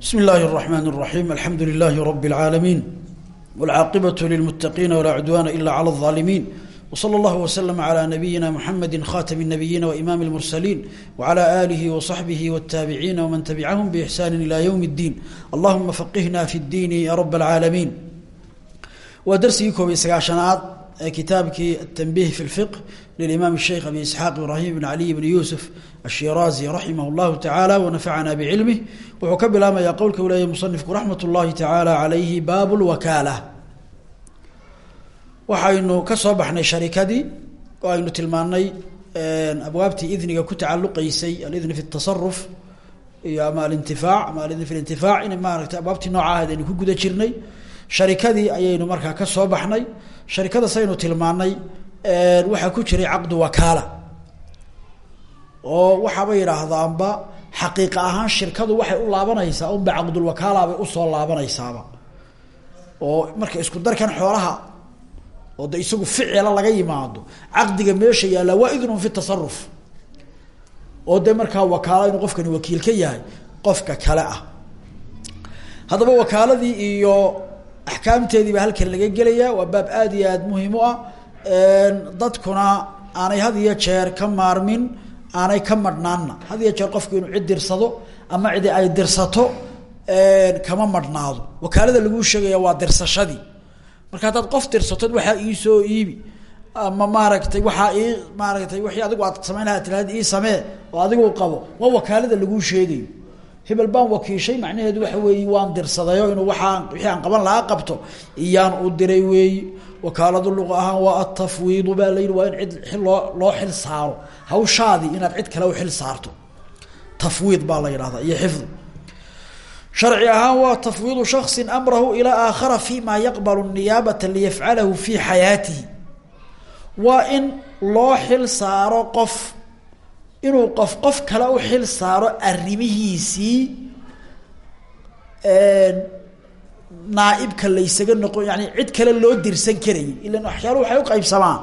بسم الله الرحمن الرحيم الحمد لله رب العالمين والعاقبة للمتقين ولا عدوان إلا على الظالمين وصلى الله وسلم على نبينا محمد خاتم النبيين وإمام المرسلين وعلى آله وصحبه والتابعين ومن تبعهم بإحسان إلى يوم الدين اللهم فقهنا في الدين يا رب العالمين ودرسيكم إسقاشنات كتابك التنبيه في الفقه للإمام الشيخ أبي إسحاق إبراهيم بن علي بن يوسف الشيرازي رحمه الله تعالى ونفعنا بعلمه wuxuu ka bilaabmayaa qowlka u leeyahy musanifku raxmat ullaahi tacaala calayhi baabu lwakaala waxaynu ka soo baxnay sharikadii oo aynu tilmaanay abwaabtii idniga ku tacaluqeysay alidni fi tasaruf iyo ama alintifaac ama alidni fi lintifaac inay maaragtay abwaabtii nooca ahayd aynu ku guda jirnay sharikadii ayaynu markaa ka soo baxnay sharikada saynu tilmaanay waxaa ku jiray caqdu wakaala. Oo waxaaba yidhaahdaanba xaqiiqa ahaan shirkadu waxay u laabanaysaa unba caqdulwakaala bay u soo laabanaysaaba. Oo marka isku darkan xoolaha oo de isagu ficila laga yimaado caqdiga meesha yaallaa waa idnun fi tasaruf oo de markaa wakaalo inuu qofkani wakiil ka yahay qofka kale ah. Haddaba wakaaladii iyo axkaamteedii baa halkan laga gelaya waa baab aada iyo aada muhiim u ah. Dadkuna aanay had iyo jeer ka maarmin aanay ka madhnaanna. Had iyo jeer qofku inuu cid dirsado ama cidi ay dirsato kama madhnaado. Wakaalada laguu sheegaya waa dirsashadii. Marka haddaad qof dirsatod waxaa iisoo iibi. Ama maaragtay waxaa ii maaragtay wixii adigu aad samayn lahaa ii samee oo adigu qabo. Waa wakaalada laguu sheegayo hebel baan wakiishay macnaheedu waxa weeye waan dirsadayo inuu waaan wixii aan qaban lahaa qabto iyaan u diray weeyi wakaaladu luqa ahaan waa atafwiidu baa la waa in cid loo xil saaro. Hawshaadii inaad cid kale u xil saarto. Tafwiid baa la yidhahdaa iyo xifdi sharci ahaan waa tafwiidu shaksi amrahu ilaa aakhara fi ma yaqbalu niyaabata liyafcalahu fi xayaatihi. Waa in loo xil saaro qof inuu qof qof kale u xil saaro arrimihiisii naaibka laysaga noqon yani cid kale loo dirsan karayay ilan waxyaaluhu waxay uqaybsamaan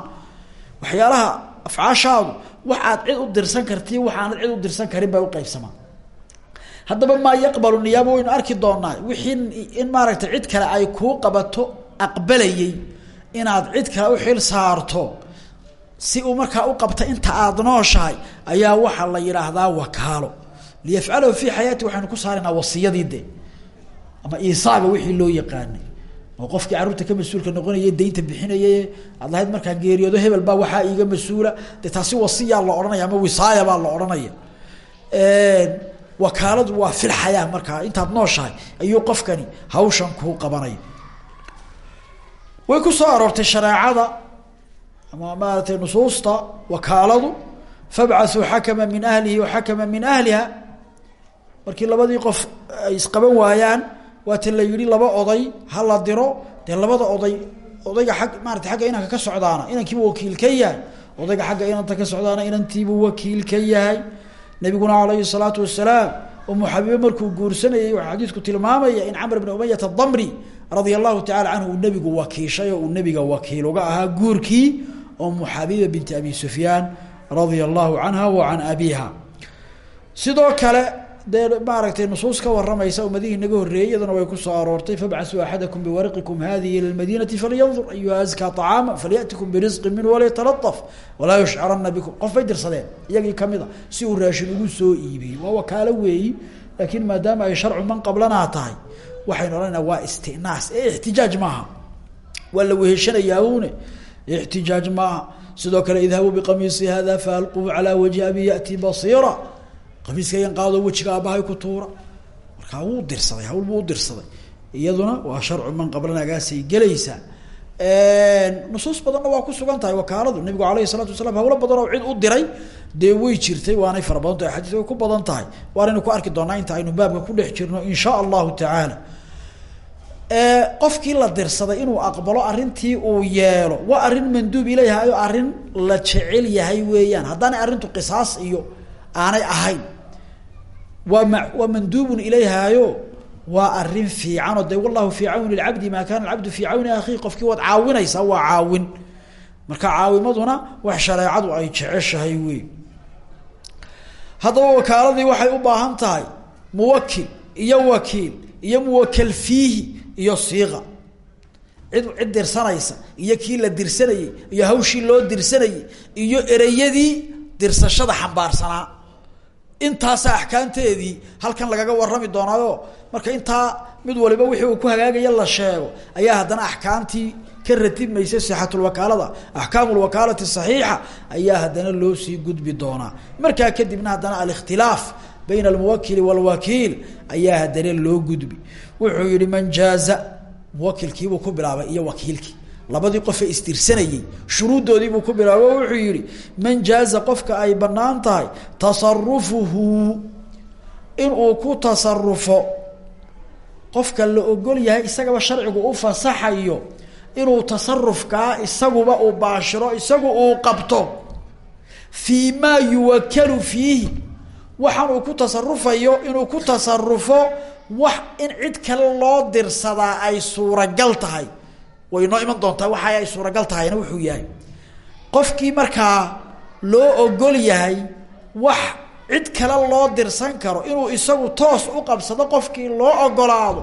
waxyaalaha afcaashaadu waxaad cid u dirsan karti waxaanad cid u dirsan karin bay uqaybsamaan haddaba maa yaqbalu niyaaba waynu arki doonaa wixii in maaragtay cid kale ay kuu qabato aqbalayay. Inaad cid kale u xil saarto si uu markaa u qabta inta aada nooshahay ayaa waxaa la yidhaahdaa wakaalo liyafcalahu fi xayaati waxaynu ku saaraynaa wasiyadii de ama isaaga wixii loo yaqaanay. Qofkii carruurta ka mas'uulka noqonaya daynta bixinayay aad lahayd markaa geeriyoodo hebel baa waxaa iiga mas'uula. Dee taasi wasiyaa la odhanaya ama wisaaya baa la odhanaya. Wakaaladu waa filxayaa markaa intaad nooshahay ayuu qofkani hawshan kuu qabanaya. Way ku soo aroortay shareecada ama maaratay nusuusta wakaaladu fabcaثuu xakama min ahlihi waxakama min ahliha markii labadii qof ay isqaban waayaan waata la yihi laba oday ha la diro dee labada oday odayga ag maarata agga inanka ka socdaana inankiibu wakiil ka yahay odayga xagga inanta ka socdaana inantiibuu wakiil ka yahay nabiguna alayhi الsalaatu wasalaam umu xabiibe markuu guursanayay waxaa xadiisku tilmaamaya in camr bn umayat adamri radia allahu tacala canhu uu nebigu wakiishay oo uu nebiga wakiil uga ahaa guurkii umu xabiiba binti abi sufyaan radia allahu canha wa can abiha sidoo kale dee maaragtay nusuus ka waramaysa ummadihii naga horreeyey iyadana way ku soo aroortay fabcasuu axadakum biwariqikum hadihi ila lmadinati falyandur ayuha askaa طacaama falyatikum birisqi minhu walaytalataf walaa yushcarana bikum. Qof bay dirsadeen iyagii kamida si uu raashin ugu soo iibiyey. Waa wakaalo weeyi laakiin maadaama ay sharcu man qablanaa tahay waxaynu odhanayna waa istinaas ee ixtijaaj maaha. Waa la weheshanayaa une ixtijaaj maaha sidoo kale idhabuu biqamiisi hada faalquhu calaa wajhi abi yati basiira qamiiskaygan qaado wejiga aabahay ku tuura markaa wuu dirsaday hawl buu udirsaday iyaduna waa sharcu man qablanagaasay gelaysaa nusuus badanna waa ku sugan tahay wakaaladu nabigu alayhi salaatu wasalaam hawlo badan oo cid u diray dee way jirtay waanay fara tahay xadiis ku badan tahay waanaynu ku arki doonaa inta aynu baabka ku dhex jirno in allahu tacaala qofkii la dirsaday inuu aqbalo arrintii uu yeelo. Waa arrin manduub ilayhayo arrin la jecel yahay weeyaan. Haddaanay arrintu qisaas iyo aanay ahayn waa ma waa manduubun ilayhaayo waa arrin fiican oo de wallahu fii cawni lcabdi maa kana alcabdu fii cawni akhiih qofkii waad caawinaysaa waa caawin. Marka caawimaduna wax shareecadu ay jeceshahay wey haddaba wakaaladii waxay u baahan tahay muwakil iyo wakiil iyo muwakal fiihi iyo siiqa. Cid cid dirsanaysa iyo kii la dirsanayey iyo hawshii loo dirsanayey iyo ereyadii dirsashada xambaarsanaa. Intaasa axkaamteedii halkan lagaga warrami doonaayo marka intaa mid waliba wixii uu ku hagaagaya la sheego ayaa haddana axkaamtii ka ratibmaysa sixatulwakaalada axkaamulwakaalati saxiixa ayaa haddana loo sii gudbi doonaa. Markaa kadibna haddana alikhtilaaf bayna almuwakili walwakiil ayaa haddana loo gudbi wuxuu yihi man jaaza muwakilkiibuu ku bilaabay iyo wakiilkii. Labadii qofee istirsanayey shuruuddoodiibuu ku bilaabo wuxuu yihi man jaaza qofka ay bannaan tahay tasarufuhu inuu ku tasarufo qofka la ogol yahay isagaba sharcigu u fasaxayo inuu tasarufkaa isaguba uu baashiro isagu uu qabto fii maa yuwakalu fiihi. Waxaan uu ku tasarufayo inuu ku tasarufo wax in cid kale loo dirsadaa ay suuragal tahay. Way noo iman doontaa waxa ay suuragal tahayna wuxuu yahay. Qofkii markaa loo ogol yahay wax cid kale loo dirsan karo inuu isagu toos u qabsado qofkii loo ogolaado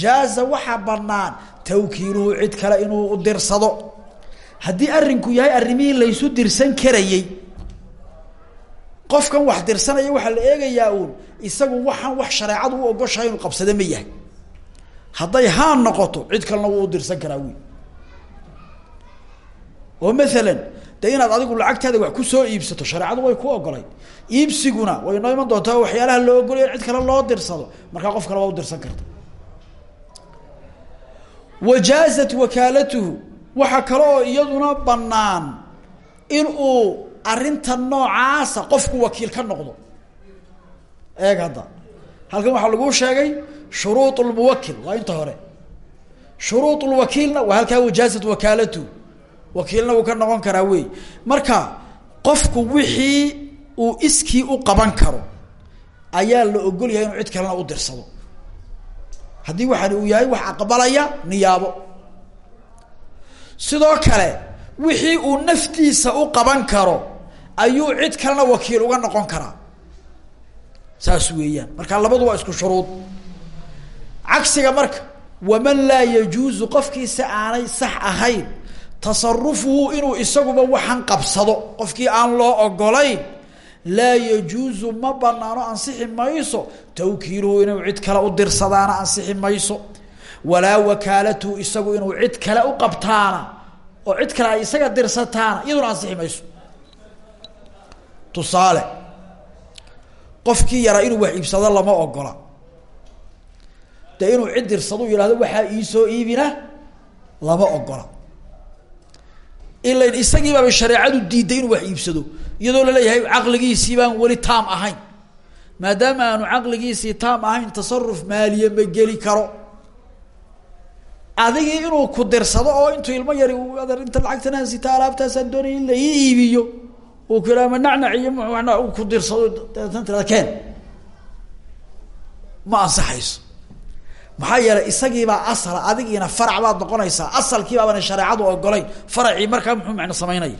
jaaza waxaa banaan tawkiiluhu cid kale inuu dirsado. Haddii arrinku yahay arrimihii laysu dirsan karayey qofkan wax dirsanaya waxaa la eegayaa uun isagu waxaan wax shareecadu u ogoshahay inuu qabsado ma yahay. Hadday haan noqoto cid kalena wuu dirsan karaa wi oo maalan de inaad adigu lacagtaada wax ku soo iibsato shareecadu way ku ogolay iibsiguna way noo iman doontaa waxyaalaha loo ogolaya in cid kale loo dirsado. Markaa qof kale waa u dirsan karta. Wajaazat wakaalatuhu waxaa kale oo iyaduna banaan in uu arrinta noocaasa qofku wakiil ka noqdo eeg hadda. Halkan waxaa laguu sheegay shuruud lmuwakil waa inta hore. Shuruud lwakiilna waa halkaa wajaazat wakaalatuhu wakiilna uu ka noqon karaa wey marka qofku wixii uu iskii u qaban karo ayaa la ogol yahay inuu cid kalena u dirsado. Haddii waxaani uu yahay wax aqbalaya niyaabo. Sidoo kale wixii uu naftiisa u qaban karo ayuu cid kalena wakiil uga noqon karaa saas weeyaan. Marka labadu waa isku shuruud. Cagsiga marka waman laa yajuuzu qofkiisa aanay sax ahayn tasarufuhu inuu isaguba waxan qabsado qofkii aan loo ogolayn laa yajuuzu ma banaano ansixi mayso tawkiiluhu inuu cid kale u dirsadaana ansixi mayso walaa wakaalatuhu isagu inuu cid kale u qabtaana oo cid kale ay isaga dirsataana iyaduna ansixi mayso. Tusaale qofkii yaraa inuu wax iibsado lama ogola. Dee inuu cid dirsado yihahdo waxaa iisoo iibina lama ogola. Ilan isagiibaaba shareecadu diiday inuu wax iibsado iyadoo la leeyahay caqligiisii baan weli taam ahayn. Maadaama aanu caqligiisii taam ahayn tasaruf maaliye ma geli karo. Adigii inuu ku dirsado oo intuu ilmo yari inta lacagtan aan sita alaabtaasaan doonaya in la ii iibiyo uu ku ma nacnac iyo uu ku dirsado deetan tirada keen. Ma ansaxayso. Maxaa yeelay isagiibaa asala adigiina farac baad noqonaysaa asalkiibaabana shareecadu ogolayn. Faracii markaa muxuu macno samaynaya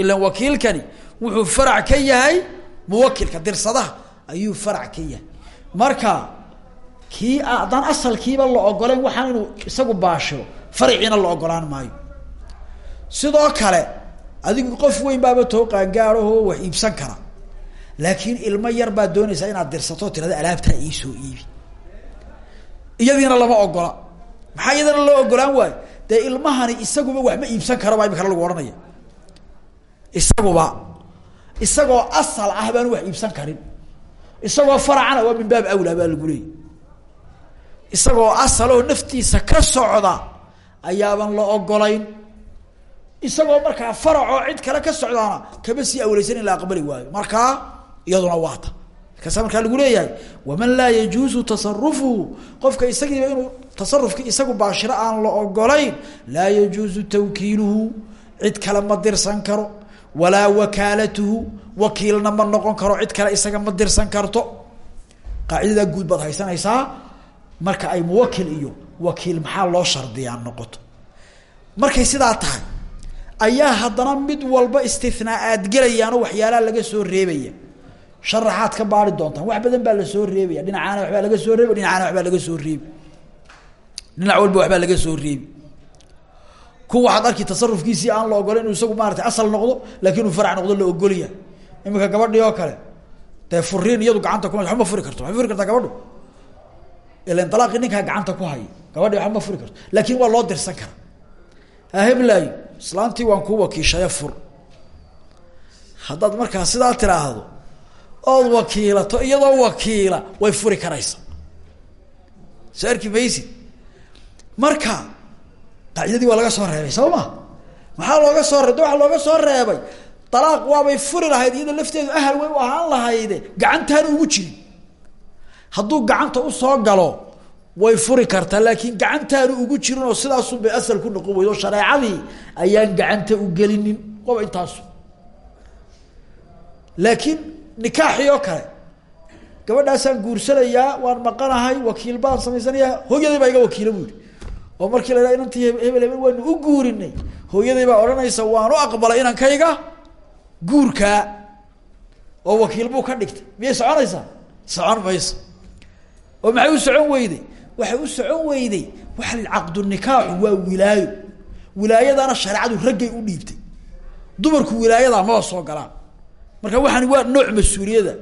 ilan wakiilkani wuxuu farac ka yahay muwakilka dirsadaha ayuu farac ka yahay. Marka kii haddaan asalkiiba la ogolayn waxaan isagu baashiro faraciina la ogolaan maayo. Sidoo kale adigu qof weyn baaba too qaangaarahoo wax iibsan kara. Laakiin ilmo yar baad doonaysaa inaad dirsato tirada alaabtaa iisoo iibi. Iyadiina lama ogola. Maxaa iyadana loo ogolaan waayo? Dee ilmahani isaguba wax ma iibsan karaba imikana lagu ohanaya isaguba. Isagoo asal ah baan wax iibsan karin. Isagoo faracana waa min baab awlaa baa lagu leeyay isagoo asaloo naftiisa ka socda ayaaban la ogolayn isagoo markaa faracoo cid kale ka socdaana kama sii awleysan in la aqbali waayo. Markaa iyaduna waata. Markaasa markaa lagu leeyahay waman laa yajuuzu tasarufuhu qofka isagiiba inuu tasarufki isagu baashiro aan la ogolayn laa yajuuzu tawkiiluhu cid kale ma dirsan karo walaa wakaalatuhu wakiilna ma noqon karo cid kale isaga ma dirsan karto. Qaacidadaa guud baad haysanaysaa marka ay muwakil iyo wakiil maxaa loo shardiyaa noqoto? Markay sidaa tahay ayaa haddana mid walba istinaa'aad gelayaanoo waxyaalaha laga soo reebaya. Sharaxaad ka baari doontaan. Wax badan baa la soo reebaya. Dhinacaana waxbaa laga soo reebi dhinacaana waxbaa laga soo reebi dhinac walba waxbaa laga soo reebi ku waxaad arki tasarufkiisii aan la ogolo inuu isagu maarata asal noqdo laakin uu farac noqdo la ogolya imika gabadhii oo kale dee furiin iyadu gacanta ku waba ma furi karto waxay furi kartaa gabadhu. Ilan dalaaqii ninkaa gacanta ku haya gabadhi waxba furi karto. Laakin waa loo dirsan kara haheblaayo islaantii waan kuu wakiishaye fur. Haddaad markaa sidaa tiraahdo ood wakiilato iyadoo wakiila way furi karaysa. Soo arki marka qaacidadii waa laga soo reebay soo ma? Maxaa looga soo reebay? Waxa looga soo reebay dalaaq waabay furi lahayd iyadoo lafteedu ahal way u ahaan lahayde gacantaana ugu jirin. Hadduu gacanta u soo galo way furi kartaa laakiin gacantaanu ugu jirin oo sidaasun bay asal ku noqon weydo shareecadii ayaan gacanta u gelinin. Qoba intaasu. Laakiin nikaaxii oo kale gabadhaasaan guursanayaa waan maqanahay wakiil baan samaysanayaa hooyaday baa iga wakiila bu oo markii la ydhaha inantii hebel hebel waanu u guurinay hooyaday baa odhanaysa u aqbalay inankayga guurkaa oo wakiil buu ka dhigtay. Miyay soconaysaa? Socon mayso oo maxay u socon weyday waxay u socon weyday waxa la caqdu nikaaxu waa wilaayo. Wilaayadana shareecadu raggay u dhiibtay. Dumarku wilaayadaa maba soo galaan. Marka waxaani waa nooc mas'uuliyada.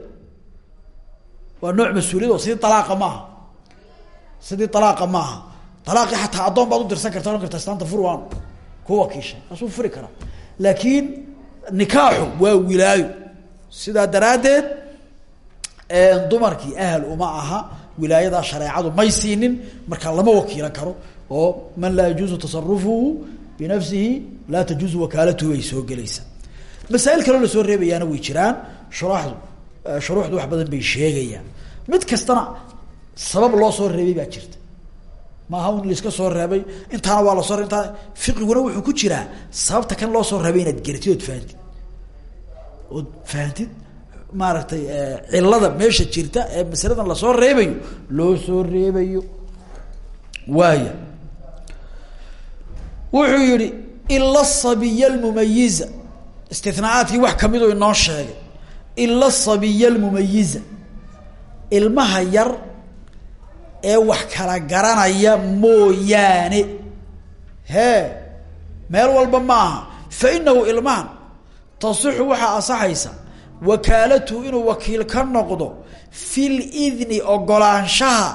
Waa nooc mas'uuliyad sidii alaaqa maaha sidii alaaqa maaha alaaqii xataa addoon baad u dirsan karta ohan karta islaanta fur waan ku wakiishay furi karaa. Laakiin nikaaxu waa wilaayo. Sidaa daraaddeed dumarkii ahal uma aha wilaayadaa shareecadu may siinin markaa lama wakiilan karo. Oo man laa yajuuzu tasarufuhu binafsihi laa tajuuzu wakaalatuhu bay soo gelaysaa masaail kaloo la soo reebayaana way jiraan. Shuraaxdu shuruuxdu wax badan bay sheegayaan. Mid kastana sabab loo soo reebay baa jirta. Maaha un laiska soo reebay intaana waa la soo intaa fiqiguna wuxuu ku jiraa. Sababta kan loo soo reebay inaad garatid ood fahantid ood fahantid maaragtay cilada meesha jirta ee masaladan la soo reebayo loo soo reebayo. Waaya wuxuu yihi ila sabiya almumayiza istinaaadkii wax kamiduu inoo sheegay. Ila sabiya almumayiza ilmaha yar ee wax kala garanaya mooyaane. Hee meel walba ma aha. Fa inahu ilmahan tasixu waxaa asaxaysa wakaalatuhu inuu wakiil ka noqdo fil idni ogolaanshaha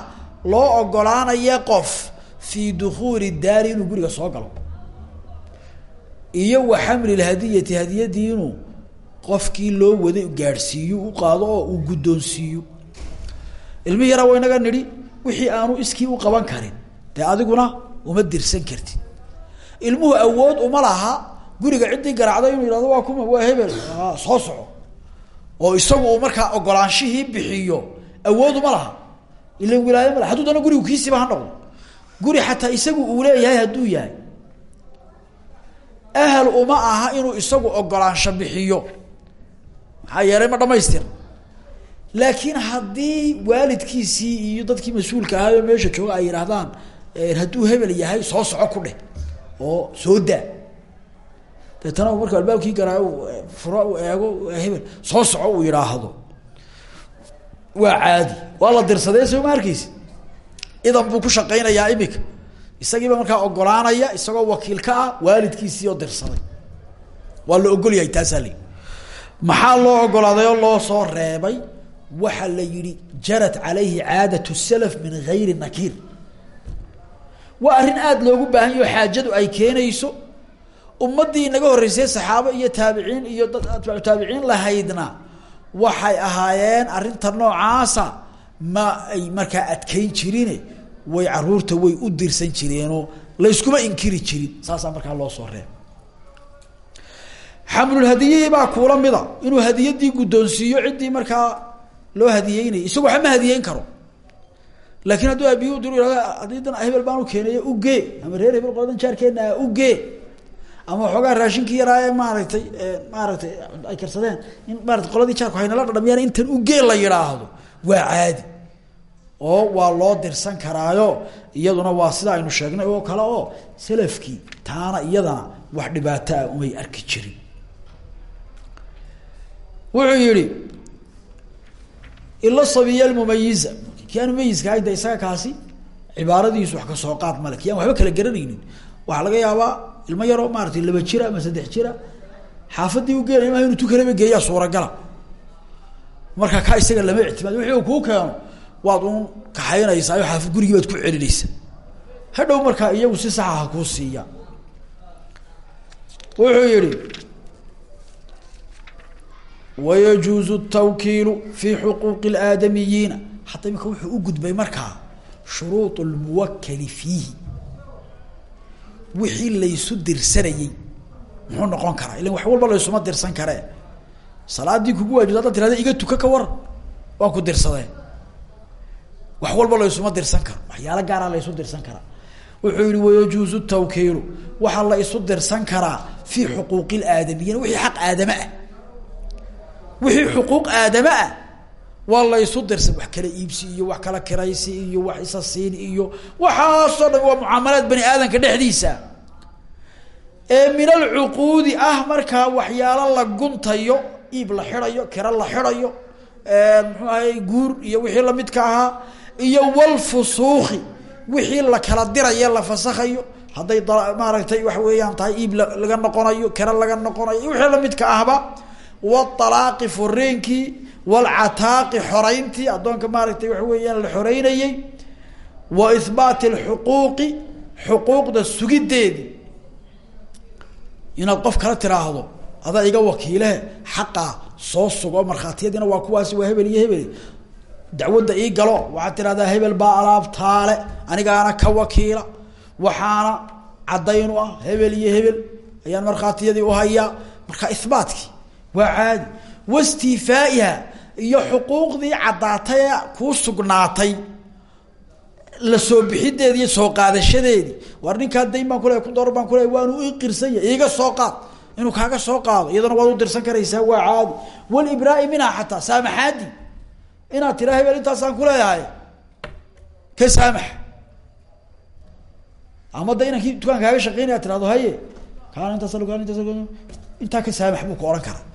loo ogolaanaya qof fii dukuuli daari inuu guriga soo galo. Iyo wa xamli lhadiyati hadiyadii inuu qofkii loo waday gaadhsiiyo u qaado oo uu guddoonsiiyo ilmihi yaraa wa inaga nidhi wixii aanu iskii u qaban karin dee adiguna uma dirsan kartid. Ilmuhu awood uma laha guriga ciddii garaacday inuu yihahdo waa kuma waa hebel soo soco oo isagu uu markaa ogolaanshihii bixiyo awood uma laha. Ilan wilaayo ma laha. Hadduu dana gurigu kiisiiba ha noqdo. Guri xataa isagu uu leeyahay hadduu yahay. Ahal uma aha inuu isagu ogolaansho bixiyo. Maxaa yeelay ma dhamaystir laakiin haddii waalidkiisii iyo dadkii mas'uulka ahaayoo meesha jooga ay yidhaahdaan hadduu hebel yahay soo soco ku dheh oo soo daa deetana marka albaabkii garaayo furo u eego hebel soo soco uu yidhaahdo waa caadi. Waa la dirsadee soo ma idan buu ku shaqaynayaa imika isagiiba markaa ogolaanaya isagoo wakiil ka ah waalidkiisii oo dirsaday. Waa ogol yahay taasaa maxaa loo ogolaaday oo loo soo reebay? Waxaa la yihi jarat calayhi caadat salaf min gayri nakiir. Waa arrin aada loogu baahan yaho xaajadu ay keenayso ummaddii inaga horreysay saxaabo iyo taabiciin iyo dad atbaacu taabiciin lahaydna waxay ahaayeen arrinta noocaasa ma ay markaa adkeyn jirine way carruurta way u dirsan jireenoo layskuma inkiri jirin saasaa markaa loo soo reeb xamlulhadiyihii baa kuula mida inuu hadiyadii guddoonsiiyo ciddii markaa loo hadiyeynayay isagu waxba ma hadiyeyn karo. Laakiin hadduu aabiyi u diru ihahdo hadiidan hebel baan u keenayo ugee ama reer hebel qoladan jaarkeena ah ugee ama waxoogaa raashinkii yaraa ee maaragtay maaragtay ay karsadeen in maarata qoladii jaarku haynala dhadhamiyaan intan ugee la yidhaahdo waa caadi. Oo waa loo dirsan karaayo iyaduna waa sida aynu sheegnay oo kale oo salafkii taana iyadana wax dhibaato ah umay arki jirin. Wuxuu yihi ila sabiya almumayiza kii aan mumayiska isaga kaasi cibaaradiisu wax ka soo qaad male. Waxba kala garanaynin. Waxaa laga yaabaa ilmo yaroo maaratay laba jira ama saddex jira xaafadii u geenay ma inuu tu kalaba geeyaa suuragala. Marka ka isaga lama ictimaad wixii uu kuu keeno waad un kaxaynaysaa oo xaafad gurigii baad ku celinaysa hadhow markaa iyagu si saxa ha kuu siiya. Wuxuu yihi wayajuuzu tawkiilu fi xuquuqi اlaadamiyiina hadda imika wuxuu u gudbay markaa shuruud lmuwakali fiihi wixii laysu dirsanayey muxuu noqon karaa? Ilan wax walba laysuma dirsan karee salaadii kugu waajibta haddaad tirahda iga tuka ka waran waan ku dirsadee. Wax walba laysuma dirsan karo waxyaalo gaaraa laysu dirsan karaa wuxuu yihi wayajuuzu tawkiilu. Waxaa la isu dirsan karaa fii xuquuqi laadamiyiin wixii xaq aadame ah. Wixii xuquuq aadame ah waa la ysu dirsan wax kala iibsi iyo wax kala kiraysi iyo wax isa siin iyo waxaasoo dhan waa mucaamalaad bani aadamka dhexdiisa. Ee min alcuquudi ah markaa waxyaalo la guntayo iib la xidayo kira la xidayo muxuu ahay guur iyo wixii lamidka ahaa iyo walfusuuki wixii la kala dirayo la fasakhayo hadday maaragtay waxa weeyaan tahay iib laga noqonayo kira laga noqonayo wixii lamidka ahba walaaqi fureenkii walcataaqi xoreyntii addoonka maaragtay waxa weeyaan la xoreynayey wa ihbaati alxuquuqi xuquuqda sugideedii inaad qof kala tiraahdo adaa iga wakiilehe xaqaa soo sugo markhaatiyadiina waa kuwaasi waa hebel iyo hebel dacwadda ii galo waxaad tirahdaa hebel baa alaabtaale anigaana ka wakiila waxaana caddayn u ah hebel iyo hebel ayaan markhaatiyadii uhayaa marka ihbaatkii waa caadi wastiifaaiha iyo xuquuqdii caddaatay ee kuu sugnaatay. La soo bixideedi iyo soo qaadashadeedii. War ninkaa dayn baan kule kun doolar baan kule waanu iqirsanya iiga soo qaad. Inuu kaaga soo qaado. Iyadana waad u dirsan karaysaa waa caadi. Walibraai minha xataa saamaxaadi. Inaad tiraa hebel intaasaan kuleeyahay ka saamax. Ama da inankii dukaan kaaga shaqeynaya tirahdo haye kaan intaas intaa ka saamax buu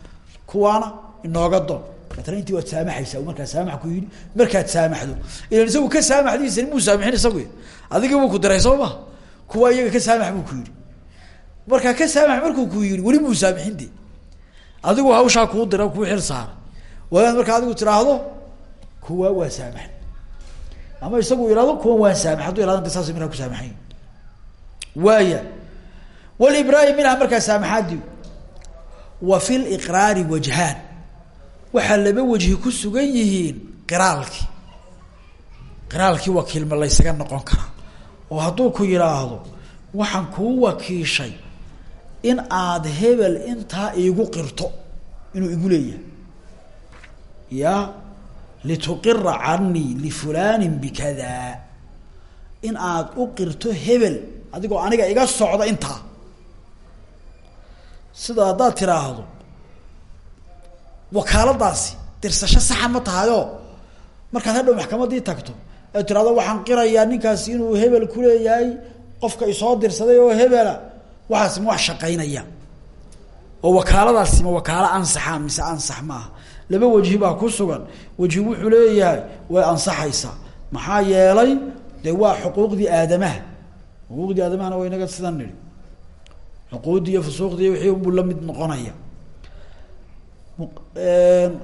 kuwaana inooga doon. Katana intii waad saamaxaysaa markaa saamax ku yidhi markaad saamaxdo. Ilan isagu ka saamaxdiisa muu saamixin isagu adiga buu ku diray soo ma? Kuwa iyaga ka saamax buu ku yidhi. Markaa ka saamax markuu ku yidhi weli muu saamixin de adigu hawshaa kuu dira kuu xil saara. Waadaad markaa adigu tiraahdo kuwa waa saamax ama isagu ihahdo kuwan waan saamax hadduu ihahdo saas markaa ku saamaxayn waaya. Walibraai minha markaa saamaxaadii wa fi liqraari wajhaan. Waxaa laba wajhi ku sugan yihiin qiraalkii. Qiraalkii wakiilma laysaga noqon karaa oo hadduu ku yidhaahdo waxaan kuu wakiishay in aad hebel intaa iigu qirto inuu igu leeyahay. Ya lituqira canii lifulanin bikada in aad u qirto hebel adigoo aniga iga socda intaa sida haddaad tiraahdo wakaaladaasi dirsasho saxa ma tahayo markaad hadhow maxkamadii tagto ee tirahdo waxaan qirayaa ninkaasi inuu hebel kuleeyahay qofka isoo dirsaday oo hebela waxaasi ma wax shaqaynaya. Oo wakaaladaasi ma wakaalo ansaxa mise ansax maaha laba wajhi baa ku sugan wajhi wuxuu leeyahay way ansaxaysaa maxaa yeelay dee waa xuquuqdii aadamaha. Xuquuqdii aadamahana waa inaga sidan nidhi xuquuqdii iyo fusuuqdii wixii la mid noqonaya.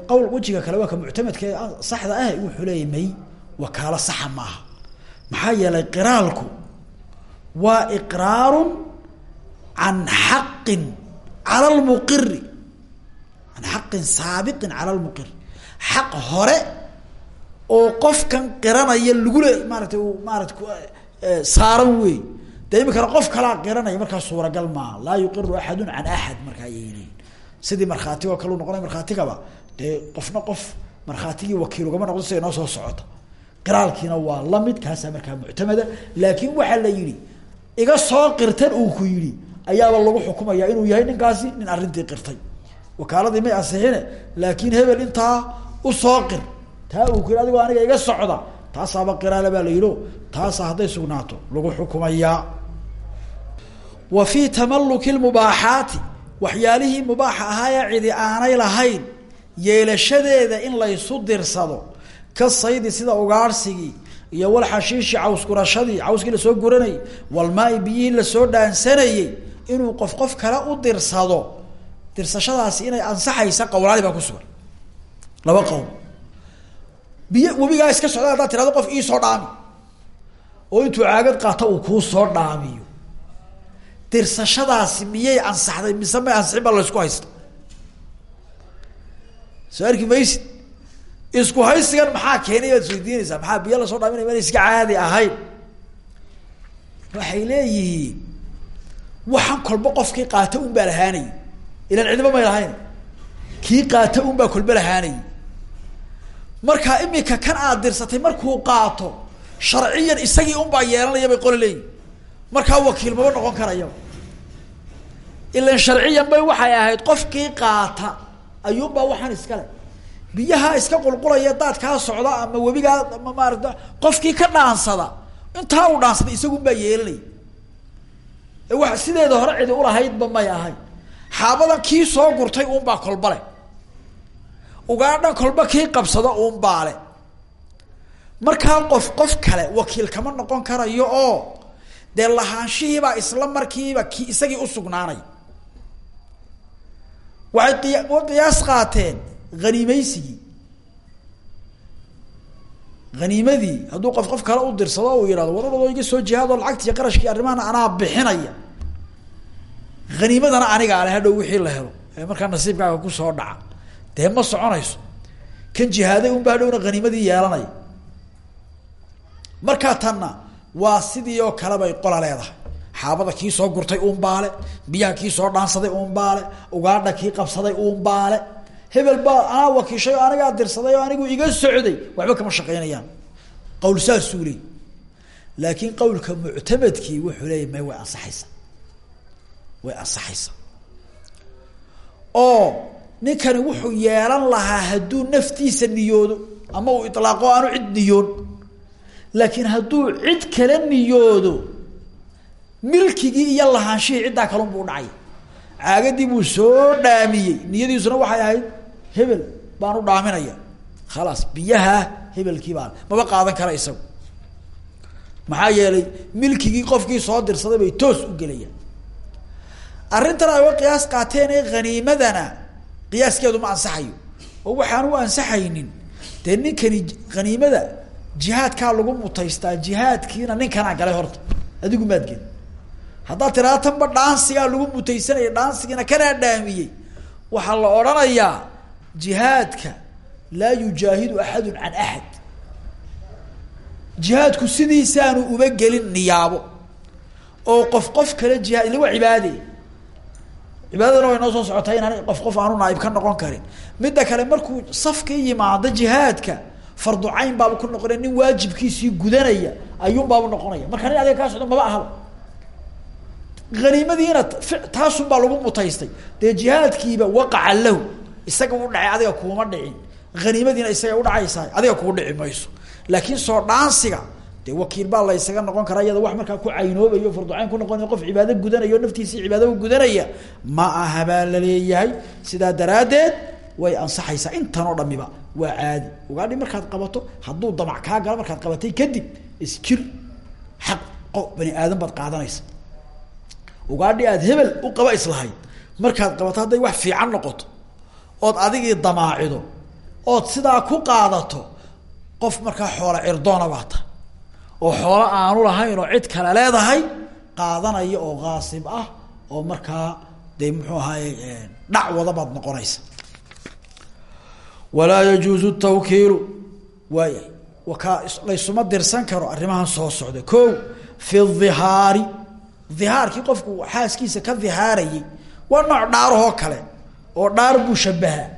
Qawl wejiga kale waa ka muctamadka ee saxda ah wuxuu leeyahy may wakaalo saxa maaha. Maxaa yeelay qiraalku waa iqraaru can xaqin cala lmuqiri can xaqin saabiqin cala lmuqiri xaq hore oo qofkan qiranaya lagule maarata maarata saaran wey dee imikana qof kalaa qiranaya markaa suuragal maaha laa yuqiru axadu can axad markaa ayay leeyiin sidii markhaati oo kale noqonay markhaatigaba dee qofna qof markhaatigii wakiil ugama noqdo sida soo socota. Qiraalkiina waa la mid kaasaa markaa muctamada. Laakiin waxaa la yihi iga soo qirtan uu ku yihi ayaaba lagu xukumaya inuu yahay ninkaasi nin arrintii qirtay. Wakaaladii may asixine laakiin hebel intaa u soo qir. Taa uu ku yidhi aniga iga socda taasaaba qiraale baa la yidhio taasa hadday sugnaato lagu xukumayaa wa fii tamaluki lmubaaxaati waxyaalihii mubaaxa ahaayee cidi aanay lahayn yeelashadeeda in laysu dirsado ka saydi sida ugaarsigii iyo wal xashiishi caws gurashadii cawskii la soo guranayay walmaai biyihii la soo dhaansanayey inuu qof qof kale u dirsado dirsashadaasi inay ansaxaysa qowlaani baa ku sugan. Laba qowl. Biyo webigaa iska socda haddaad tirahdo qof iisoo dhaami. Oo intuu caagad qaato uu kuu soo dhaamiyo dirsashadaasi miyay ansaxday? Mise may ansixin baa laysku haysta soo arki maysid? Isku haysigan maxaa keenay baad isweydiinaysaa? Maxaa biyo la soo dhaaminaya mana iska caadi ahayn? Waxay leeyihiin waxaan kolba qofkii qaata un baa lahaanayay ilaan cidiba may lahayn. Kii qaata un baa kolba lahaanayay markaa imika kan aad dirsatay markuu qaato sharciyan isagii un baa yeelanaya bay qole leeyihiin markaa wakiil maba noqon karayaba ilan sharciyan bay waxay ahayd qofkii qaata ayuunbaa waxaan iskale biyaha iska qulqulaya daadkaa socda ama webigaa ama maarata qofkii ka dhaansada intaa uu dhaansaday isagun baa yeelanaya ee wa sideeda hore cidi ulahaydba may ahayn xaabadan kii soo gurtay uunbaa kolbale ugaadhan kolba kii qabsada uunbaale markaa qof qof kale wakiil kama noqon karayo oo dee lahaanshihiibaa isla markiiba ki isagii usugnaanay waxay qiya qiyaas qaateen haniimeysigii haniimadii hadduu qof qof kale u dirsado uu yihahdo waradoo iga soo jihaadoo lacagtiiyo qarashkii arrimahana anaa bixinaya. Haniimadana aniga ale hadhow wixii la helo ee markaa nasiibkaaga ku soo dhaca. Dee ma soconayso. Kan jihaaday unba hadhowna haniimadii yeelanaya markaa tanna waa sidii oo kale bay qola leedahay. Xaabada kii soo gurtay uunbaale biyaha kii soo dhaansaday uunbaale ugaadha kii qabsaday uunbaale hebel baa anaa wakiishay oo anigaa dirsaday oo anigu iga socday waxba kama shaqeynayaan qawl saasuu leey laakiin qawlka muctamadkii wuxuu leeyay may way ansaxaysaa way ansaxaysaa oo ninkani wuxuu yeelan lahaa hadduu naftiisa niyoodo ama uu ilaaqo aanu cid niyoon laakiin hadduu cid kala niyoodo milkigii iyo lahaanshihii ciddaa kalunbuu dhacay. Caagadii buu soo dhaamiyey. Niyadiisuna waxay ahayd hebel baan u dhaaminaya. Khalaas biyaha hebelkii baan. Maba qaadan kara isagu. Maxaa yeelay milkigii qofkii soo dirsaday bay toos u gelayaan. Arrintan ay qiyaas qaateen ee haniimadana qiyaaskeedu ma ansaxayo. Oo waxaan u ansaxaynin dee ninkani haniimada jihaadkaa lagu mutaystaa jihaadkiina ninkanaa galay horta. Adigu maad gelin haddaad tiraada tanba dhaansigaa lagu mutaysanaya dhaansigiina kanaa dhaamiyey. Waxaa la odhanayaa jihaadka laa yujaahidu axadun can axad. Jihaadku sidiisaanu uba gelin niyaabo. Oo qof qof kale jihaad illa waa cibaade. Cibaadadana way noo soo socotaa inaan qof qof aanu naaib ka noqon karin. Midda kale markuu safkii yimaado jihaadka fardu cayn baaba ku noqonaya nin waajibkiisii gudanaya ayuun baabu noqonaya. Marka nin adiga kaa socdo maba ahaba. Haniimadiina taasun baa lagu mutaystay. Dee jihaadkiiba waqaca lahu. Isaga u dhacay adiga kuuma dhicin. Haniimadiina isaga udhacaysaa adiga kuu dhici mayso. Laakiin soo dhaansiga dee wakiil baa la ysaga noqon karaa iyada wax markaa ku caynoobayo farducayn ku noqonaya qof cibaado gudanaya naftiisii cibaado gudanaya ma aha baa la leeyahay. Sidaa daraaddeed way ansaxaysaa. Intan oo dhamiba waa caadi ugaadhi. Markaad qabato hadduu damac kaa galo markaad qabatay kadib isjir xaq bani aadan baad qaadanaysa. Ugaadhi aad hebel u qaba islahayd markaad qabato hadday wax fiican noqoto ood adigii damaacido ood sidaa ku qaadato qof markaa xoola cirdoona baa ta. Oo xoolo aanu lahayn oo cid kale leedahay qaadanaya oo kaasib ah oo markaa dee muxuu ahaaye dhac wada baad noqonaysa walaa yajuuzu tawkiilu. Waaya wakaa laysuma dirsan karo arrimahan soo socda. Ko fi dhihaari. Dhihaarkii qofku xaaskiisa ka dhihaarayay waa nooc dhaarahoo kale oo dhaar buu shabahaa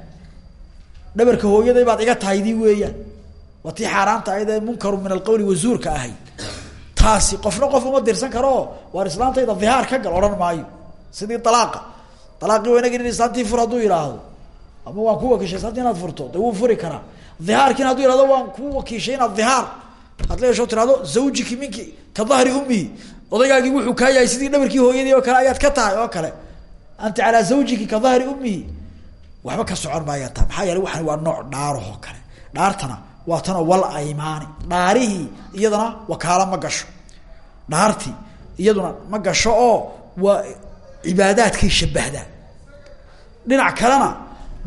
dhabarka hooyaday baad iga tahaydii weeyaan. Waa tii xaaraanta ahayd ee munkaru min alqawli wazuurka ahayd. Taasi qofna qof uma dirsan karo waar islaantayda dhihaar ka gal odhan maayo. Sidii alaaqa alaaqii waa inagin islaantii fur hadduu yidhaahdo ama waan ku wakiishay islaanti inaad furto de wuu furi karaa. Dhihaarkiina haduu yihahdo waan ku wakiishay inaad dhihaar aad leesho tirahdo zawjiki ka dahri ummihi odaygaagii wuxuu kaa yahay sidii dhabarkii hooyadii oo kale ayaad ka tahay oo kale. Anti calaa zawjiki ka dahri ummihi waxba ka socon maaya taa maxaa yeele waxan waa nooc dhaarahoo kale. Dhaartana waa tana wal aymaani. Dhaarihii iyadana wakaalo ma gasho. Dhaartii iyaduna ma gasho oo waa cibaadaadkay shabahdaa dhinac kalena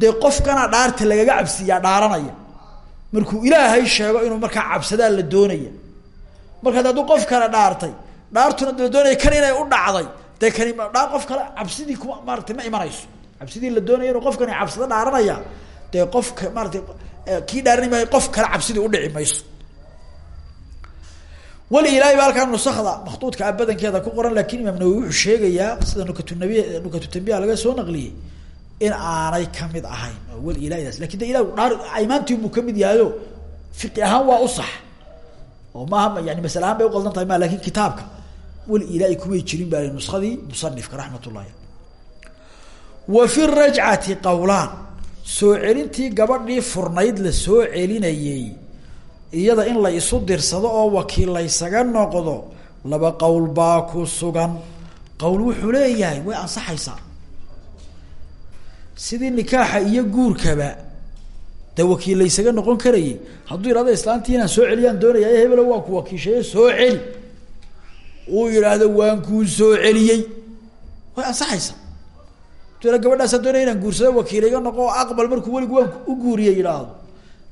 dee qofkana dhaarta lagaga cabsiiyaa dhaaranaya. Markuu ilaahay sheego inuu markaa cabsadaa la doonaya. Markaad hadduu qof kale dhaartay dhaartuna la doonaya kan inay u dhacday dee kani dhaa qof kale cabsidii kuma maarata ma imanayso. Cabsidii la doonaya inuu qofkani cabsado dhaaranaya dee qofka maarata kii dhaaranay maayo qof kale cabsidii udhici mayso. Weli ilaahay ba halkaa nusakda maktuudka a badankeeda ku qoran laakin imaam nawowi wuxuu sheegayaa sida nukatnabi nukatutambiha laga soo naqliyey in aanay ka mid ahayn. Oo weli ilaahdaas laakiin de ilah dhaar ka mid yahayo fiqi ahaan waa usax oo maaha yani masale ahaan bay uqaldan tahay ma laakiin kitaabka weli ilaahay kumay jirin ba nuskadii musanifka raxmat ullahi wa fi rajcati qawlaan. Soo celintii gabadhii furnayd la soo celinayey. Iyada in la isu dirsado oo wakiil laysaga noqdo laba qowl baa ku sugan. Qowl wuxuu leeyahay way ansaxaysaa sidii nikaaxa iyo guurkaba de wakiil laysaga noqon karayay hadduu yihahdo islaantii inaan soo celiyaan doonaya hebelo waan ku wakiishaye soo celi. Uu yidhaahdo waan kuu soo celiyey. Way ansaxaysaa. Haduu yihahdo gabadhaasaan doonaya inaan guursado wakiil iga noqo aqbal markuu weligu waan u guuriyey yidhaahdo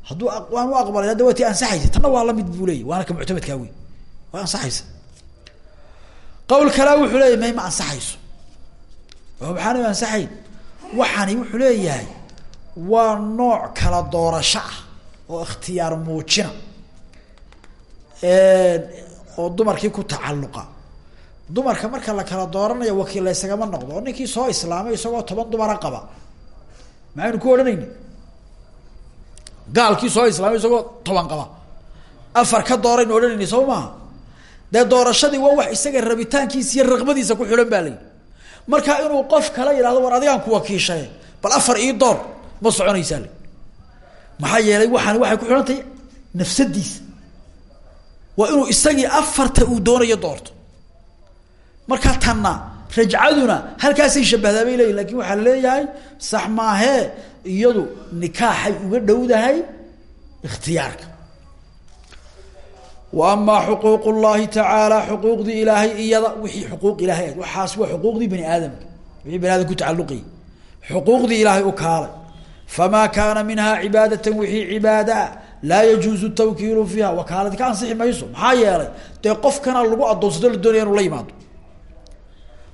hadduu waan u aqbalay hadda waa ti ansaxaysa. Waa la mid buu leeyay waana ka muctamadkaa wey way ansaxaysa qawl kalea wuxuu leeyahy may ma ansaxayso? Oo maxaana ansaxayn waxani wuxuu leeyahay waa nooc kala doorasho ah oo ikhtiyaar muujina oo dumarkii ku tacalluqa. Dumarka marka la kala dooranayo wakiil laysagama noqdo oo ninkii soo islaamay isagoo toban dumara qaba. Maxaynu ku odhanayna gaalkii soo islaamay isagoo toban qaba. Afar ka dooraynu odhanayna soo maaha dee doorashadii waa wax isaga rabitaankiisa iyo raqbadiisa ku xidhan baa layihi marka inuu qof kala yidhahdo war adigaan ku wakiishaye bal afar ii door ma soconaysaa maxaa yeelay waxaani waxay ku xidhan tahay nafsadiisa waa inuu isagii afarta uu doonayo doorto. Marka tanna rajcaduna halkaasay shabahdaa bay leeyihiin laakiin waxaa leeyahay sax maahee iyadu nikaaxay uga dhowdahay ikhtiyaarka wa amaa xuquuq llahi tacaala xuquuqdii ilaahay iyada wixii xuquuq ilahay ahayd waxaas waa xuquuqdii bani aadamka wixii bani aadam ku tacaluqayay xuquuqdii ilaahay u kaalay. Famaa kaana minhaa cibaadatan wixii cibaadaa laa yajuuzu tawkiilu fiiha. Wakaaladi ka ansixi mayso maxaa yeelay? Dee qofkana lagu addoonsado la doonaya inu la yimaado.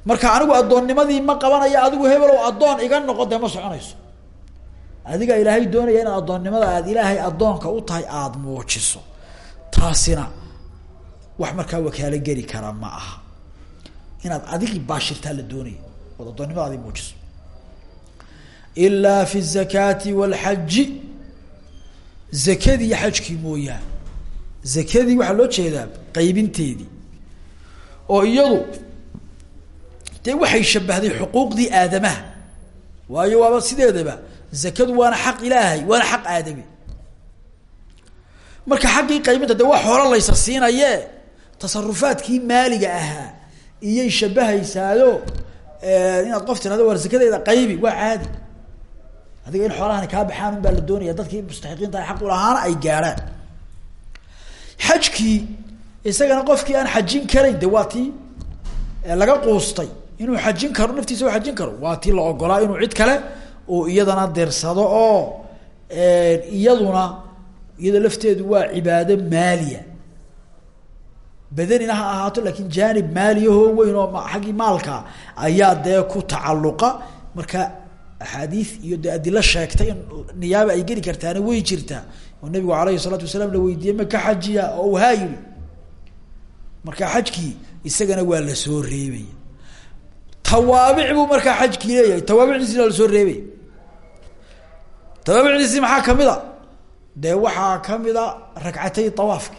Marka anigu addoonnimadii ma qabanaya adigu hebelow addoon iga noqo dee ma soconayso. Adiga ilaahay doonaya inaad addoonnimada aad ilaahay addoonka u tahay aada muujiso taasina wax markaa wakaalo geli kara ma aha. Inaad adigi baashirtaa la doonaya ood addoonnimada adi muujiso. Ilaa fi zakaati wاlxaji zakadii iyo xajkii mooyaane zakadii waxaa loo jeedaa qaybinteedii. Oo iyadu dee waxay shabahday xuquuqdii aadamaha. Waayo waaba sideedaba zakadu waana xaq ilaahay waana xaq aadami marka xaggii qaybinta waa xoolo laysa siinaye? Tasarufaadkii maaliga ahaa. Iyay shabahaysaayo inaad qof tirahdo war zakadeeda qaybi waa caadi. Adiga in xoolahani kaa baxaan un baa la doonaya. Dadkii mustaxiqiinta xaq ulahaana ay gaadhaan xajkii isagana qofkii aan xajin karayn de laga quustay. Inuu xajin karo naftiisa u xajin karo waa tii la ogolaa inuu cid kale uu iyadana dirsado oo iyaduna iyada lafteedu waa cibaado maaliya. Badanina ha ahaato laakin jaanib maaliyahoo weyn oo xaggii maalka ayaa dee ku tacalluqa. Marka axaadiis iyo dee adilo sheegtay niyaaba ay geli kartaana way jirtaa oo nabigu alayhi salaatu wasalaam la weydiiyey ma ka xajiya? Oo u haa yiri marka xajkii isagana waa la soo reebaya tawaabic buu markaa xajkii leeyahay. Tawaabicdiisina waa la soo reebaya tawaabicdiisi maxaa ka mid a dee waxaa ka mid a ragcatay tawaafka.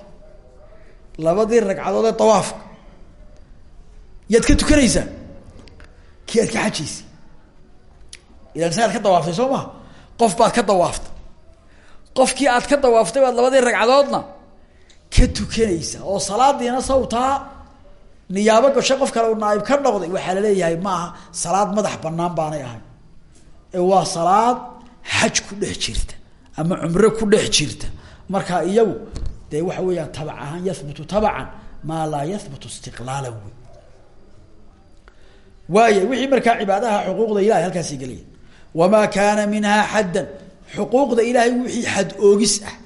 Labadii ragcadood ee tawaafka. Yaad ka tukanaysaa. Kii aad ka xajaysa ilan isagaad ka dawaaftay soo maha qof baad ka dawaaftay qofkii aad ka dawaaftay baad labadii ragcadoodna ka tukanaysa oo salaadiina sawtaa niyaabo gasho qof kale uu naaib ka noqday waxaa la leeyahay maaha salaad madax banaan baanay ahay. Ee waa salaad xaj ku dhex jirta ama cumre ku dhex jirta. Marka iyagu dee waxa weeyaan tabac ahaan yahbutu tabacan maa laa yahbutu istiqlaalan wey waaya wixii markaa cibaadaha xuquuqda ilahay halkaasi gelaya wamaa kaana minhaa xaddan xuquuqda ilaahay wixii xad oogis ah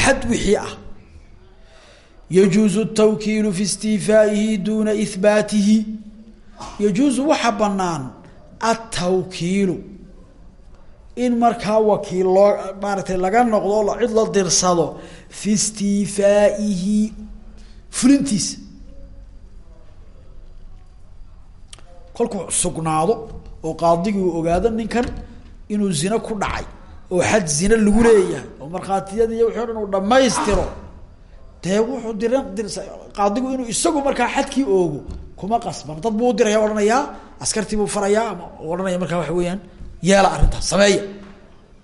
xad wixii ah. Yajuuzu tawkiilu fi istiifaaihi duuna ihbaatihi yajuuzu waxa banaan atawkiilu in markaa wakiil loo maaratay laga noqdo cid la dirsado fi istiifaaihi fulintiisa kolkuu sugnaado oo qaadigii uu ogaado ninkan inuu zino ku dhacay oo xad zine lagu leeyahay oo markhaatiyadii iyo wixii o dhan uu dhamaystiro dee wuxuu diran dirsa qaadigu inuu isagu markaa xadkii oogo kuma qasban. Dad buu udiraya ohanayaa askartii buu farayaa ama odhanaya markaa waxa weeyaan yeela arrintaas sameeya.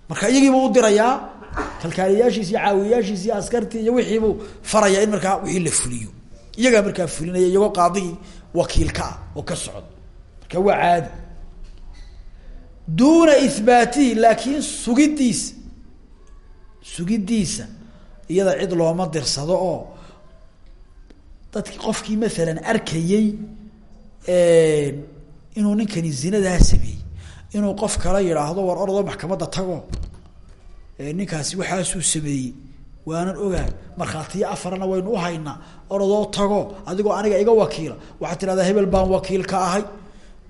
Marka iyagiibuu udirayaa kalkaaliyaashiis iyo caawiyaashiis iyo askartii iyo wixiibuu farayaa in markaa wixii la fuliyo. Iyagaa markaa fulinaya iyagoo qaadigii wakiilka ah oo ka socda marka waa caadi. Duuna ihbaatihi laakiin sugidiisa sugidiisa iyada cid looma dirsado oo dadki qofkii maalan arkayey inuu ninkani zinadaa sameeyey inuu qof kala yidhaahdo war orodoo maxkamadda tago. Ninkaasi waxaasuu sameeyey. Waanan ogahay markhaatiyo afarna waynu uhaynaa orodoo tago adigoo aniga iga wakiila. Waxaad tidhahdaa hebel baan wakiil ka ahay.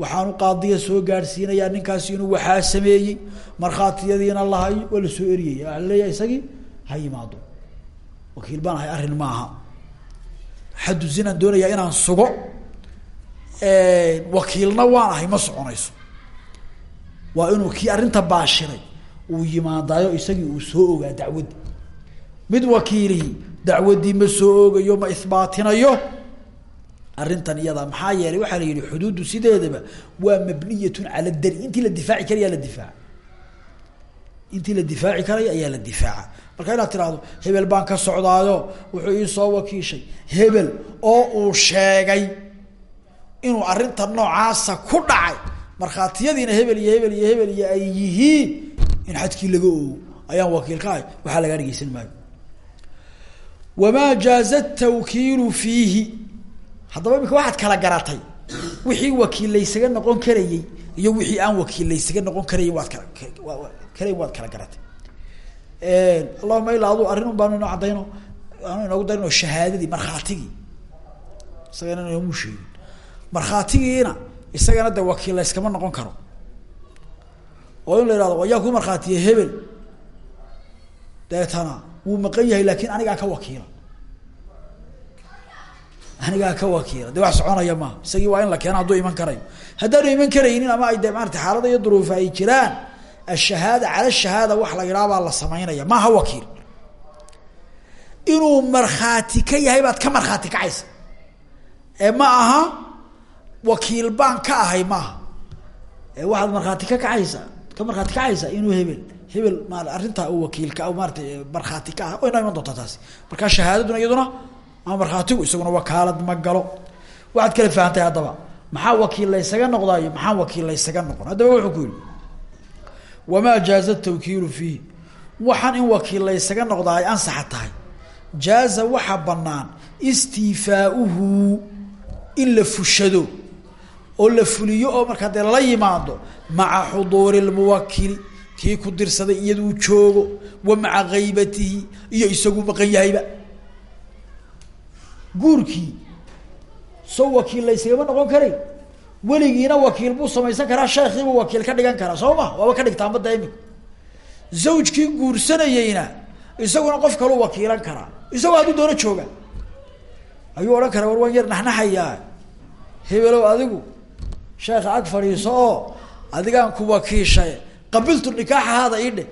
Waxaanu qaadiya soo gaadhsiinayaa ninkaasi inuu waxaa sameeyey. Markhaatiyadiina lahayo waa la soo eriyaya waa la leeyahay isagii wakiil baan ahay arrin maaha. Xaddu zinaan doonayaa inaan sugo wakiilna waan ahay ma soconayso waa inuu kii arrinta baashiray uu yimaadaayo isagii uu soo ogaa dacwaddi mid wakiilihii dacwaddii ma soo ogayo ma isbaatinayo. Arrintan iyada maxaa yeelay waxaa la yihi xuduuddu sideedaba waa mabniyatun cala dari intii la difaaci karayaa la difaaca. Intii la difaaci karaya ayaa la difaaca. Marka inaad tirahdo hebel baan ka socdaayo wuxuu ii soo wakiishay. Hebel oo uu sheegay inuu arrinta noocaasa ku dhacay markhaatiyadiina hebel iyo hebel iyo hebel iyo ay yihiin in xadkii laga oogo. Ayaan wakiil ka ahay waxaa lagaa maayo. Wamaa jaaza tawkiilu fiihi. Haddaba imika waxaad kala garatay. Wixii wakiil laysaga noqon karayey iyo wixii aan wakiil laysaga noqon karayey waad kala waad kala garatay. Allahuma ilaa adu arrin baanu inoo caddayno aanu inoogu darino shahaadadii markhaatigii isagana inoomu sheegin. Markhaatigiina isagana de wakiil layskama noqon karo. Oo in la ihahdo ayaa ku markhaatiye hebel. Deetana wuu maqan yahay laakin anigaa ka wakiila. Anigaa ka wakiila. De wax soconaya maaha isagii waa in la keeno hadduu iman karayo. Haddaanu iman karaynin ama ay de maarata xaalada iyo duruufa ay jiraan ashahaada cala shahaada wax la yidhaha baa la samaynaya. Maaha wakiil. Inuu markhaati ka yahay baad ka markhaati kacaysa. Ee ma aha wakiil baan ka ahay maaha ee waxaad markhaati ka kacaysa ka markhaati kacaysa inuu hebel hebel ma arrintaa uu wakiilka maarata markhaati ka ah way noo iman doontaa taasi. Markaa shahaadaduna iyaduna ama markhaatigu isaguna wakaalad ma galo. Waxaad kala fahamtay haddaba. Maxaa wakiil laysaga noqdaayo maxaa wakiil laysaga noqon haddaba wuxuu ku yihi wamaa jaaza tawkiilu fiihi waxaan in wakiil laysaga noqdaa ay ansaxa tahay. Jaaza waxa banaan istiifaauhu in la fushado oo la fuliyo oo markaa dee lala yimaado maca xuduuri lmuwakili kii ku dirsaday iyaduu joogo wa maca haybatihi iyo isagu maqan yahayba. Guurkii soo wakiil laysagama noqon karay weligiina wakiil buu samaysan karaa sheekhiibuu wakiil ka dhigan karaa soo ma? Waaba ka dhigtaan badda imika zawjkii guursanayeyna isaguna qof kaluu wakiilan karaa. Isagoo hadduu doono jooga. Ayuu odhan karaa war waan yar naxnaxayaa. Hebelow adigu sheekha ag fadhiiso oo adigaan ku wakiishay. Qabiltu nikaaxahaada ii dhe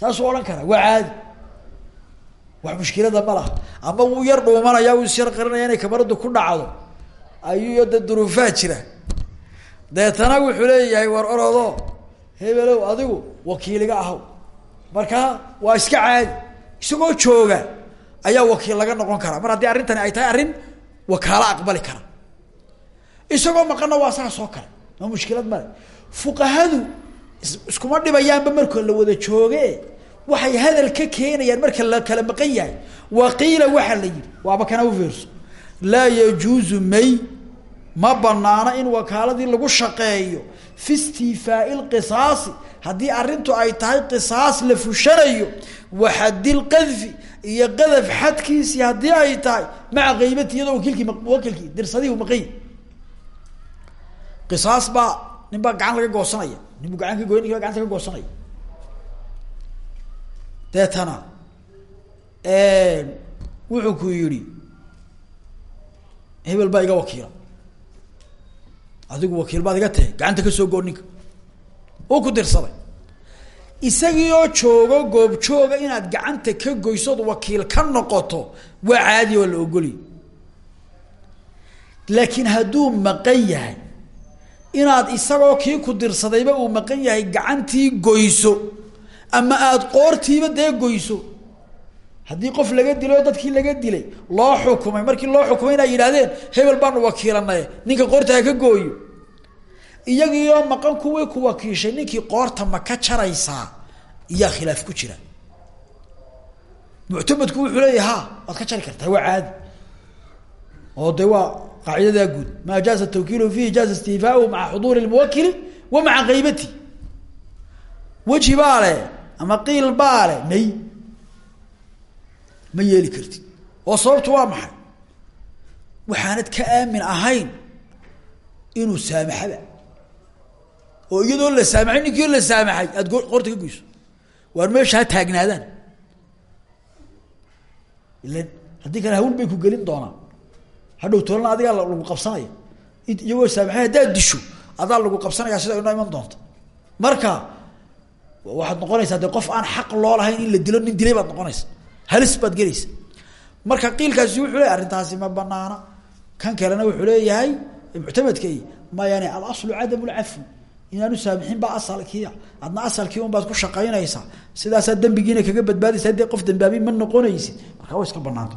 saasuu odhan karaa waa caadi wax mushkilada ma laha. Ama wuu yar dhuumanaya uu isyar qarinaya inay kamaradu ku dhacdo. Ayuu de duruufaa jira. Deetana wuxuu leeyahay war orodo hebelow adigu wakiiliga ahaw markaa waa iska caadi. Isagoo jooga ayaa wakiil laga noqon karaa mar haddii arrintani ay tahay arrin wakaalo aqbali kara isagoo maqana waa saas oo kale. Ma mushkilad male. Fuqahadu iskuma dhibayaanba markoo la wada jooge waxay hadal ka keenayaan marka la kala maqan yahay. Wa qiila waxaa la yidhi waaba kana ufiirso laa yajuuzu may ma banaano in wakaaladii lagu shaqeeyo fi istiifaai lqisaasi haddii arrintu ay tahay qisaas la fushanayo waxadil qadfi iyo qadaf xadkiisii haddii ay tahay maca kaybati iyadoo wakiilkii muwakilkii dirsadii maqany qisaas baa nin baa gacan laga goosanaya. Nin buu gacan ka goy ninki baa gacanta ka goosanaya. Deetana wuxuu ku yihi hebel baa iga wakiila. Adigu wakiil baad iga tahay gacanta ka soo goo ninka. Uu ku dirsaday. Isagii oo joogo goobjooga inaad gacanta ka goysood wakiil ka noqoto waa caadi waa la ogolay laakiin hadduu maqan yahay inaad isagoo kii ku dirsadayba uu maqan yahay gacantii goyso ama aada qoortiiba dee goyso. Haddii qof laga dilay dadkii laga dilay loo xukumay. Markii loo xukumay inay yidhahdeen hebel baanu wakiilanay ninka qoorta ka gooyo. Iyagiioo maqan kuwii ku wakiishay ninkii qoorta ma ka jaraysaa? Iyaa khilaaf ku jira. Muctamadku wuxuu leeyahy ha waad ka jari kartaa waa caadi. Oo de waa qaacidadaa guud. Maa jaaza tawkiilu fiihi jaaza istiifaau maca xuduuri lmuwakili wa maca kaybati weji baa le ama qiil baa le ma yeeli kartid. Oo sababtu waa maxay? Waxaanad ka aamin ahayn inuu saamaxaba oo iyadoo la saamaxay ninkii la saamaxay aada go qoorta ka goyso. Waar meesha ha taagnaadaan. Ilan haddii kale hawl bay ku gelin doonaan hadhow toolana adigaa lagu qabsanaya iyagoo saamaxay haddaad disho adaa lagu qabsanaya sida inoo iman marka waxaad noqonaysaa de qof aan xaq loo lahayn in la dilo nin dilay baad noqonaysa halis baad gelaysa marka qiilkaasi wuxuu leeyahy arrintaasi ma banaana kan kalena wuxuu leeyahay muctamadkay mayane alaslu cadam lcafwi inaanu saamixin baa asalkiia adna asalkii baad ku shaqaynaysaa. Sidaasaa dembigiina kaga badbaadaysa haddii qof dambaabi ma noqonaysid. Marka way iska banaanta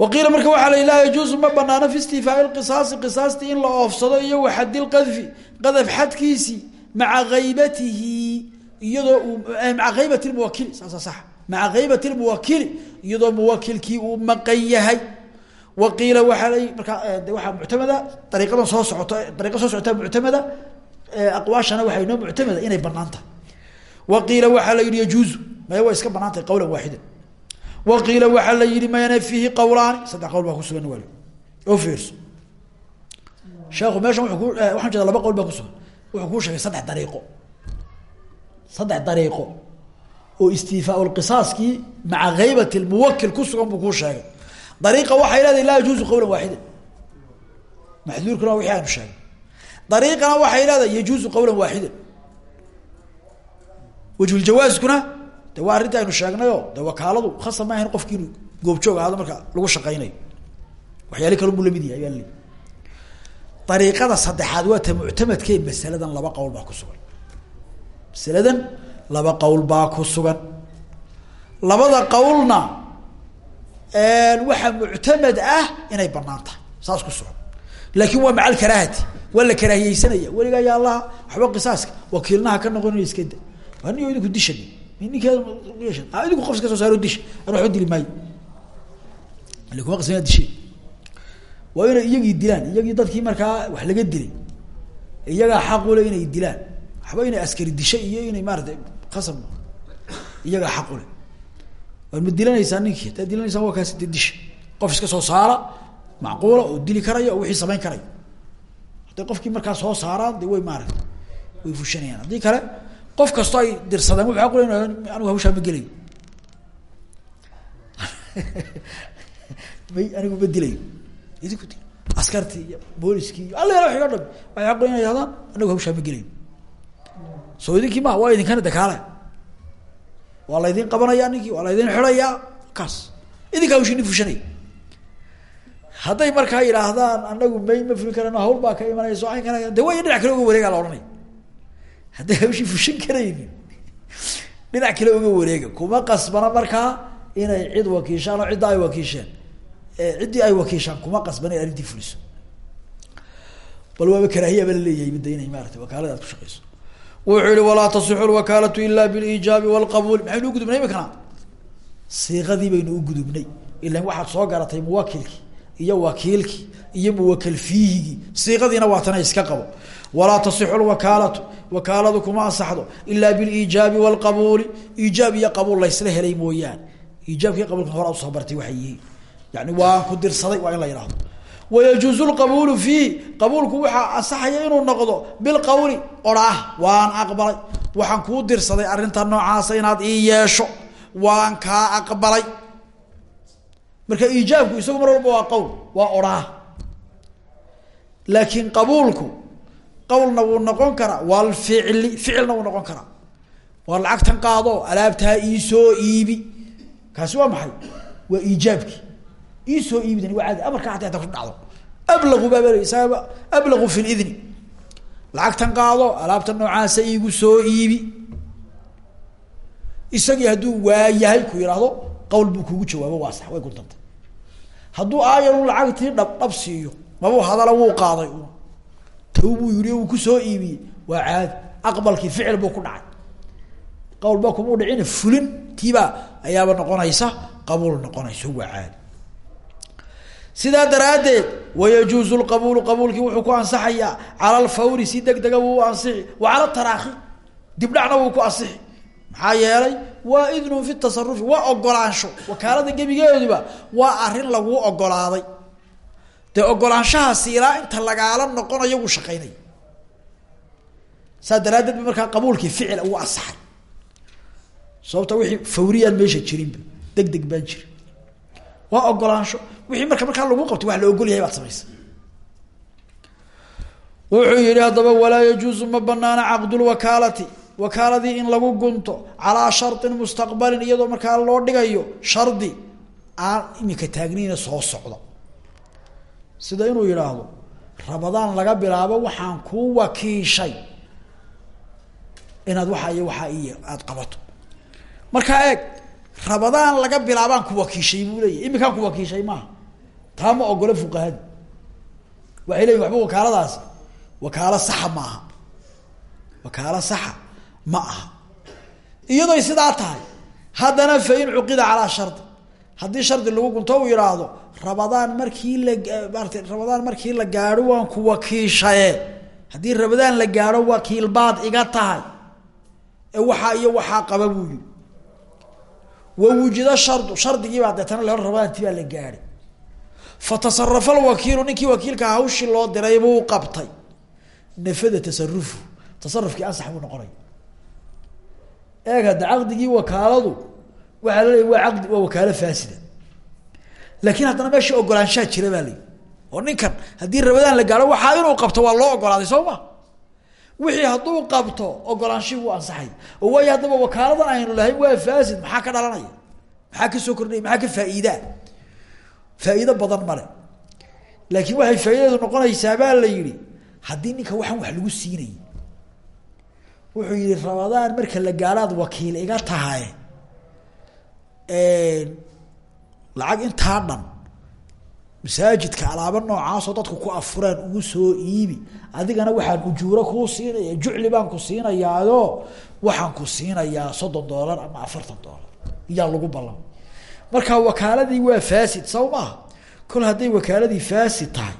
waqiila marka waxaa la laa yajuusu ma banaano fi istifaai lqisaasi qisaastii in la oofsado iyo waxadi lqadfi qadaf xadkiisii maca haybatihi iyadoo uu maca haybati lmuwakili saasa sax maca haybati lmuwakili iyadoo muwakilkii uu maqan yahay. Waqiila waxaa la markaa de waxaa muctamada dariiqadan soo socoto dariiqa soo socota muctamada aqwaashana waxay noo muctamada inay bannaan tahay waqiila waxaa la yihi yajuuzu maya waa waqiila waxaa la yihi mayana fiihi qawlaani saddex qawl baa kusugan waal oo fiirso sheekhu meeshan wuuu ku waxaan jeeda laba qawl baa kusugan wuxuu kuu sheegay saddex dariiqo saddex dariiqo oo istiifaa lqisaaskii maca haybati lmuwakil ku sugan buu kuu sheegay dariiqa waxay leedahay laa yajuuzu qawlan waaxidan maxduurkuna wixii aanu sheegay dariiqana waxay leedahay yajuuzu qawlan waaxidan wajhuljawaaskuna de waa arrinta aynu sheegnayo de wakaaladu khasab ma ahayn qofki inuu goobjoog ahaado marka lagu shaqaynayo waxyaali kalun buu la mid yahay baa dariiqada saddexaad waa ta muctamadkee masaladan laba qowl baa ku sugan. Masaladan laba qowl baa ku sugan. Labada qowlna waxaa muctamad ah inay banaan saas ku sugan. Laakin waa maca alkaraahati waa la karaahiyeysanaya yaa allaha waxba qisaaska wakiilnaha ka noqonayo iska da waa nin idinku disha ninkeeda idinku qof iska soo saaro disha an waxba dili maayo macquula oo dili karaya wixii samayn karaya. Hadday qofkii markaa soo saaraan de way way fushanayaan haddii qof kastoo ay dirsadeen wuxuu aqul anigu hawshaa ma gelayo may anigu ma idinku dil. Askartii iyo booliskii iyo alla yala waxay aqul inay hahdaan anagu hawshaa ma gelayo soo idinkii ma waa idinkana dakaale. Waa laydin qabanaya ninkii waa laydin xirayaa kaas. Idinka hawshini fushanaya hadday markaa yidhaahdaan anagu may ma fulin karano hawl baa ka imanayso an kana de way kale uga wareegaa la ohanaya hadday hawshii fushan karaynin dhinac kale uga wareega. Kuma qasbana markaa inay cid wakiishaan oo cidda ay wakiisheen. Ciddii ay wakiishaan kuma qasbana in arrintii fuliso. Bal waaba karaahiya ba la leeyahay midda inay maarata wakaalada aad ku shaqeyso. Wuxuu yihi walaa tasixu lwakaalatu ila biliijaabi walqabuul. Maxaynu ugudubnay imikana siiqadii baynu ugudubnay ilan waxaad soo garatay muwakilkii iyo wakiilkii iyo fiihigii. Siiqadiina waatana iska qabo walaa tasixu lwakaalatu wakaaladu kuma ansaxdo ilaa biliijaabi walqabuuli. Iijaab iyo qabuul laysla helay mooyaane. Iijaabki qabuulka hora u soo bartay waxay yihiin. Yani waan ku dirsaday waa in la yidhahdo wayajuuzu lqabuulu fiihi qabuulku waxaa ansaxaya inuu noqdo bilqawli odhaah waan aqbalay. Waxaan kuu dirsaday arrinta noocaasa inaad marka iijaabku isagu mar walba waa qowl waa odhaah laakiin qabuulku qawlna wuu noqon karaa walficli ficilna wuu noqon karaa. Waa lacagtan qaado alaabtaa iisoo iibi. Kaasi waa maxay? Waa iijaabki. Iisoo iibidani waa caadi. Amarka hataa ku dhacdo. Ablau baabal isaaba ablau fi lidni lacagtan qaado alaabta noocaasa iigu soo iibi. Isagii hadduu waayahay ku yidhaahdo qawl buu kugu jawaabo waa sax way kuntanta hadduu aayanu lacagtii dhab dhab siiyo mabuu hadala wuu qaaday taw buu yihi uu ku soo iibiyey waa caadi aqbalkii ficil buu ku dhacay. Qawl baa kuma dhicina fulin tiibaa ayaaba noqonaysa qabuul noqonayso waa caadi sidaa daraaddeed wayajuuzu lqabuulu qabuulkii wuxuu ku ansaxayaa cala alfawri si deg dega wuu ansixi wa cala taraakhi dibdhacna wuu ku ansixi. Maxaa yeelay waa idnun fi tasarufi waa ogolaansho. Wakaalada gebigeeduba waa arrin laguu ogolaaday dee ogolaanshahaasi ilaa inta lagaala noqonayo wuu shaqeynaya saa daraaddeed ba markaa qabuulkii ficil uu ansaxay. Sababta wixii fawriyaan meesha jirinba deg deg baan jirin waa ogolaansho wixii marka markaa lagu qabto wax la ogol baad samaysa. Wuxuu yihi haddaba walaa yajuusu ma banaana caqdulwakaalati wakaaladii in lagu gunto calaa sharin mustaqbalin iyadoo markaa loo dhigayo shardi aan imika taagnayna soo socda sida inuu yidhaahdo rabadaan laga bilaabo waxaan kuu wakiishay inaad waxaa iyo waxaa iyo aada qabato. Markaa eeg rabadaan laga bilaabaan ku wakiishay buu leeyahy imikaan ku wakiishay maaha? Taa ma ogolo fuqahadi waxay leeyihiin waxba wakaaladaasi wakaalo saxa ma aha. Wakaalo saxa ma aha. Iyadoy sidaa tahay haddana fa in cuqida calaa shardi haddii shardi lagu gunto uu yidhaahdo rabadaan markii la maarata rabadaan markii la gaadho waan ku wakiishaye. Haddii rabadaan la gaadho wakiil baad iga tahay. Ee waxaa iyo waxaa qaba buu yihi wawujida shardu shardigii baa deetana le rabadaanti baa la gaadhay. Fatasarafa alwakiilu ninkii wakiilka hawshii loo diray buu qabtay. Nafada tasarufu tasarufkii ansax buu noqonaya. Eeg hadda wakaaladu waxaa la leeya waa caqdi waa wakaalo faasida laakiin haddana meeshii ogolaanshaa jira baa oo ninkan haddii rabadaan la gaadho waxaa inuu qabto waa loo ogolaaday soo ma? Wixii hadduu qabto ogolaanshihii wuu ansaxay. Oo waayo haddaba wakaaladan aynu lahayn waa faasid maxaa ka dhalanaya? Maxaa ka soo kordhaya? Maxaa ka faa'iidaa? Faa'iido badan male laakiin waxay faa'iidadu noqonaysaa baa la yihi haddii ninka waxaan wax lagu siinayay. Wuxuu yihi rabadaan marka la gaadhaad wakiil iga tahay lacag intaa dhan masaajidka alaabo noocaasoo dadku ku afuraan ugu soo iibi. Adigana waxaan ujuuro kuu siinaya jucli baan ku siinayaayo waxaan ku siinayaa soddon doolar ama afartan doolar iyaa lagu ballamay marka wakaaladii waa faasid saw maaha kol hadday wakaaladii faasid tahay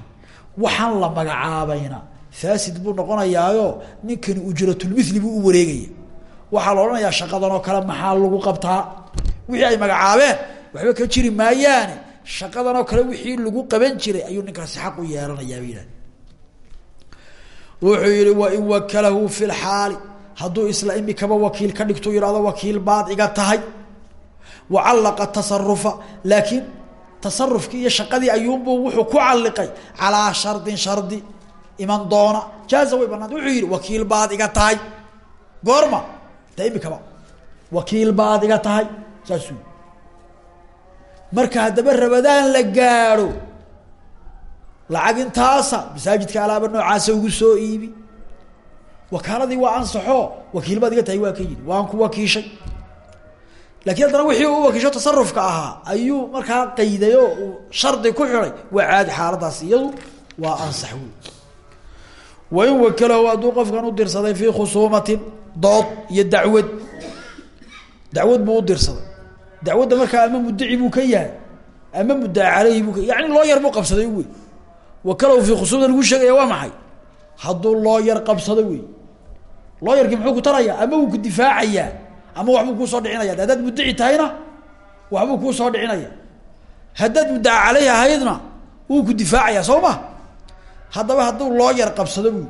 waxaan la magacaabayna. Faasid buu noqonayaayo ninkani ujratulmithli buu u wareegaya. Waxaa la odhanayaa shaqadan oo kale maxaa lagu qabtaa? Wixii ay magacaabeen waxba ka jiri maayaane shaqadan oo kale wixii lagu qaban jiray ayuu ninkaasi xaq u yeelanayaa wuxuu yihi wain wakalahu fi lxaali hadduu isla imikaba wakiil ka dhigto yihahdo wakiil baad iga tahay. Wacallaqa tasarufa laakiin tasarufkii iyo shaqadii ayuunbuu wuxuu ku calliqay calaa shardin shardi iman doona. Jaaza way banaanta wuxuu yihi wakiil baad iga tahay. Goorma de imikaba wakiil baad iga tahay. Saasuu marka haddaba rabadaan la gaadho lacag intaasa masaajidka alaaba noocaasa ugu soo iibi. Wakaaladii waa ansaxo wakiil baad iga tahay waa ka yidhi waan ku wakiishay. Laakiin haddana wixii uu wakiisho tasarufka ahaa ayuu markaa qayday oo uu shardi ku xiday waa caadi xaaladaas iyadu waa ansax wey wain wakalahu hadduu qofkan u dirsaday fii khusuumatin dood iyo dacwad. Dacwad buu u dirsaday dacwadda markaa ama muddaci buu ka yahay ama muddaca caleyhi buu ka yani loo yar buu qabsaday wey wakalahu fii khusuumta lagu sheegaya waa maxay? Hadduu loo yar wey loo yarkii ku taraya? Ama wuu ku difaacayaa ama waxbuu kuusoo dhicinaya? Haddaad muddaci tahayna waxbuu kuusoo dhicinaya. Haddaad muddaca caleyhi ahaydna wuu ku difaacaya soo ma? Haddaba hadduu loo yar qabsado buy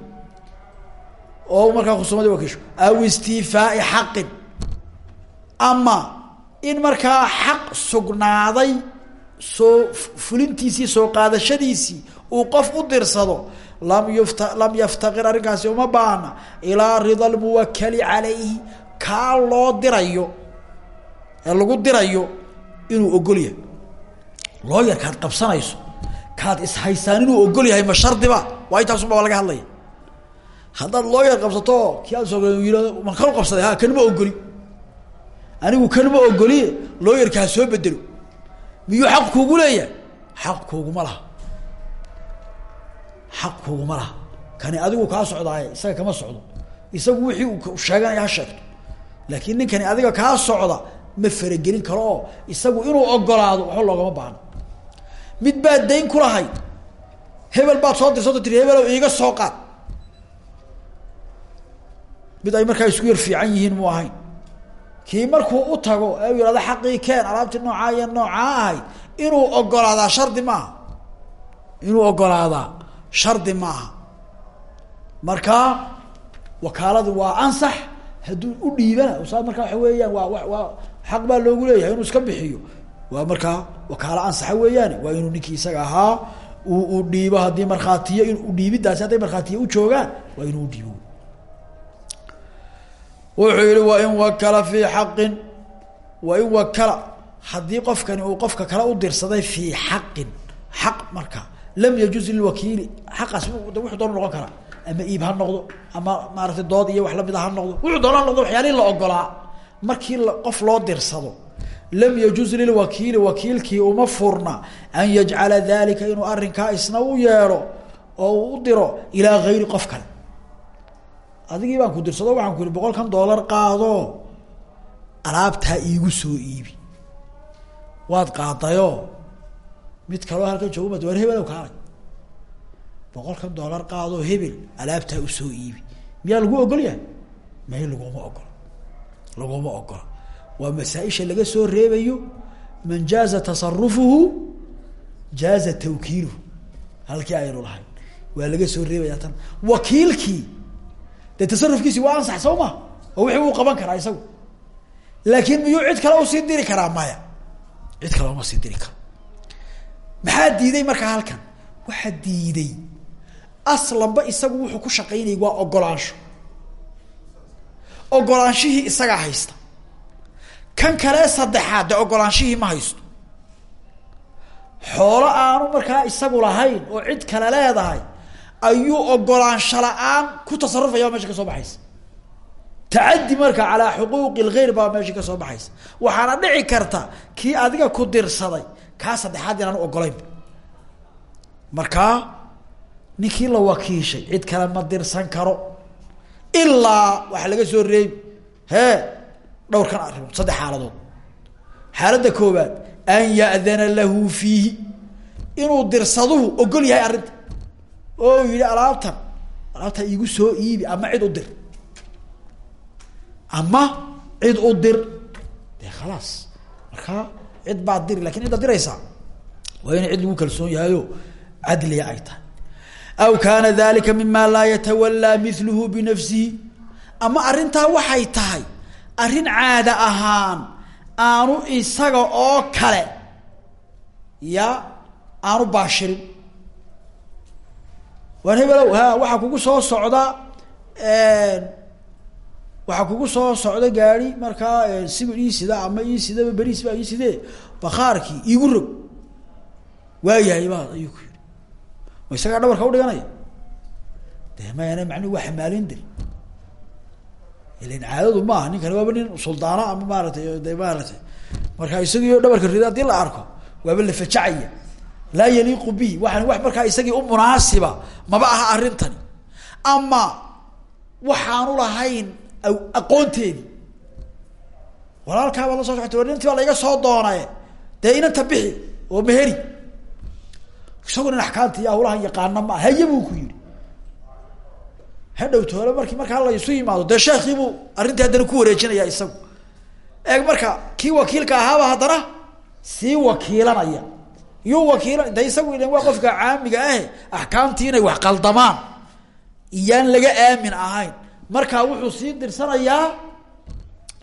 oo markaa khusuumadii wakiisho aw istiifaai xaqin. Ama in markaa xaq sugnaaday soo fulintiisii soo qaadashadiisii uu qof u dirsado lam yufta lam yaftaqir arrinkaasi uma baana ilaa rida lmuwakali calayhi kaa loo dirayo ee lagu dirayo inuu ogol yahay. Loo yar kaad qabsanayso kaad ishaysaan inuu ogol yahay ma shardiba waa intaasubaba laga hadlaya. Haddaad loo yar qabsato kii aad yihahdo man kal qabsaday ha kanima ogoli anigu kanima ogoliye loo yarkaa soo bedelo. Miyuu xaq kuugu leeyahay? Xaq kuuguma laha. Xaq kuuguma laha. Kani adigu kaa socdaaye isaga kama socdo. Isagu wixii uu sheeganaya ha sheegto. Laakiin ninkani adiga kaa socda ma faragelin karo. Oo isagu inuu ogolaado waxba loogama baahno mid baad dayn ku lahay. Hebel baad soo dirsato tiri hebelow iiga soo qaad. Mid ay markaa isku yar fiican yihiin mu ahayn kii markuu u tago ee u yihahdo xaqii keen alaabtii noocaa iyo noocaa ahayd inuu ogolaadaa shardi maaha. Inuu ogolaadaa shardi maaha. Markaa wakaaladu waa ansax hadduu u dhiibana saa markaa waxa weeyaan waa wa waa xaq baa loogu leeyahay inuu iska bixiyo. Waa markaa wakaalo ansaxa weeyaane waa inuu ninkii isaga ahaa uu u dhiibo haddii markhaatiyo in udhiibidaasi hadday markhaatiyo u joogaan waa inuu udhiibo wuxuu yihi wain wakala fii xaqin. Wain wakala. Haddii qofkani uu qofka kale u dirsaday fii xaqin xaq marka lam yajuz lilwakiili xaqaas wuxuu doona noqon karaa. Ama iib ha noqdo ama maaragtay dood iyo wax lamida ha noqdo. Wuxuu doona ha noqdo waxyaalihii la ogolaa. Markii qof loo dirsado lam yajuz lilwakiili wakiilkii uma furna an yajcala dalika inuu arrinkaa isna u yeedho oo uu u diro ilaa gayri qof kale adigii baan ku dirsado waxaan ku yihi boqolkan doolar qaado. Alaabtaa iigu soo iibi. Waad qaadayo. Mid kaloo halkan jooga ma war hebelow kaalay boqolkan doolar qaado hebel alaabtaa u soo iibi. Miyaa lagu ogol yahay? May laguma ogolo laguma ogola waa masaaisha laga soo reebayo. Man jaaza tasarufuhu jaaza tawkiiluhu. Halkii aynu lahayn. Waa laga soo reebaya tan. Wakiilkii dee tasarufkiisi waa ansax soo ma? Oo wixii uu qaban karaa isagu? Laakiin miyuu cid kale u sii diri karaa maya? Cid kale uma sii diri karo. Maxaa diiday markaa halkan? Waxaa diiday. Aslanba isagu wuxuu ku shaqaynayay waa ogolaansho. Ogolaanshihii isagaa haysta. Kan kale saddexaad dee ogolaanshihii ma haysto. Xoolo aanu markaa isagu lahayn oo cid kale leedahay ayuu ogolaansho la'aan ku tasarufaya meesha ka soo baxaysa. Tacaddi marka calaa xuquuqi lgeyr baa meesha ka soo baxaysa. Waxaana dhici karta kii adiga ku dirsaday kaa saddexaad inaanu ogolaynba markaa ninkii la wakiishay cid kale ma dirsan karo. Ilaa waxaa laga soo reebi hee dhowrkan arrimood saddex xaaladood. Xaaladda koowaad an ya'dana lahu fiihi. Inuu dirsaduhu ogol yahay arrinta oo yihi alaabtan alaabtaa iigu soo iibi ama cid u dir. Ama cid u dir. Dee khalaas markaa cid baad diri laakiin ciddaad diraysaa waa inay cid lagu kalsoon yahayo cadliga ay tahay. Aw kaana dalika mima laa yatawalaa miluhu binafsihi. Ama arrintaa waxay tahay arrin caada ahaan aanu isaga oo kale ya aanu baashirin waan hebelow ha waxaa kugu soo socda waxaa kugu soo socda gaadi markaa sibir ii sida ama ii sidaba beriis baa ii sidee bakaarkii iigu rog. Waayahay baad ayuu ku yiri ma isagaa dhabarka udhiganaya de mayana macnuhu waa xamaalin dir. Ilan caadadu maaha ninkani waaba nin suldaano ama maaratay de maaratay marka isagii dhabarka rida haddii la arko waaba la fajacaya laa yaliiqu bihi waxaan wax markaa isagii u munaasiba maba aha arrintani ama waxaanu lahayn aqoonteedii walaalkaabaa la soo socotay inantii baa laiga soo doonaye dee inanta bixi oo meheri isagoo nin axkaamta iyo awlaha yaqaana maa haye buu ku yihi hadhow toole markii markaa la isu yimaado dee sheekiibuu arrintii haddana ku wareejinaya isagu. Eeg marka kii wakiilka ahaaba haddana sii wakiilanaya iyuu wakiila de isagu qofka caamiga ahe axkaamtii wax qaldamaan. Iyaan laga aamin ahayn. Markaa wuxuu sii dirsanayaa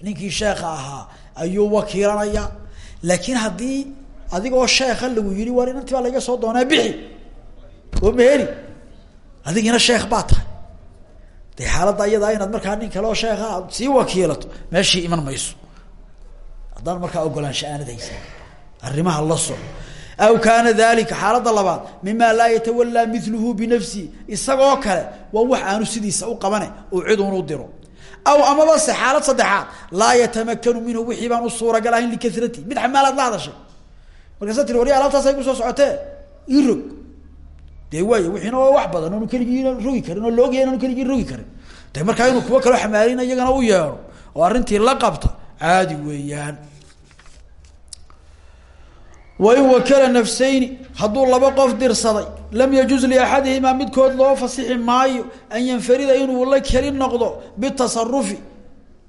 ninkii sheekha ahaa ayuu wakiilanaya laakiin haddii adigoo sheekha lagu yihi war inanti baa laiga soo doonaa bixi. Oo meheri adigina sheekh baa tahay. De xaaladda iyadaa inaad markaa nin kale oo sheekha aad sii wakiilato meeshii iman mayso. Haddaan markaa ogolaansha aanad haysan arrimaha la soco aw kaana dalika xaaladda labaad mima laa yatawalaa miluhu binafsihi isagoo kale waa wax aanu sidiisa u qabane oo cid un u diro aw amaba se xaalad saddexaad laa yatamakanu minhu wixii baan u suuragal ahayn mid xamaalaad la hadashay markaasa tiri wari alaabtaasay ku soo socotee ii rog dee waa wax badan oonu keligiina rogi karin oo laogaya inaanu keligii rogi karin de markaa inuu kuwo kaloo xamaalina iyagana u yeedho oo arrintii la qabta caadi weeyaan wain wakala nafsayni hadduu laba qof dirsaday lam yajuz liaxadihimaa midkood loo fasixi maayo an yanfarida inuu la keli noqdo bitasarufi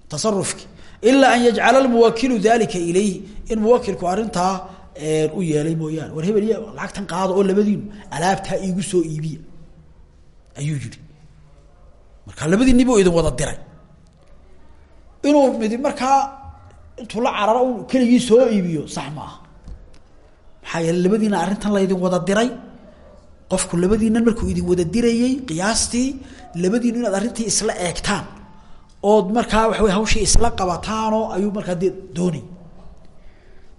tasarufki ilaa an yajcala lmuwakilu dalika ilayhi in muwakilku arrintaa u yeelay mooyaane. War hebel lacagtan qaado oo labadiinu alaabtaa iigu soo iibiya. Ayuu yihi markaa labadiini buu idin wada diray. Inuu midi markaa intuu la cararo u keligii soo iibiyo sax maxaa yeele labadiina arrintan laydin wada diray. Qofku labadiinan markuu idin wada dirayey qiyaastii labadiinu inaad arrintii isla eegtaan. Ood markaa waxa hawshii isla qabataanoo ayuu markaa de doonay.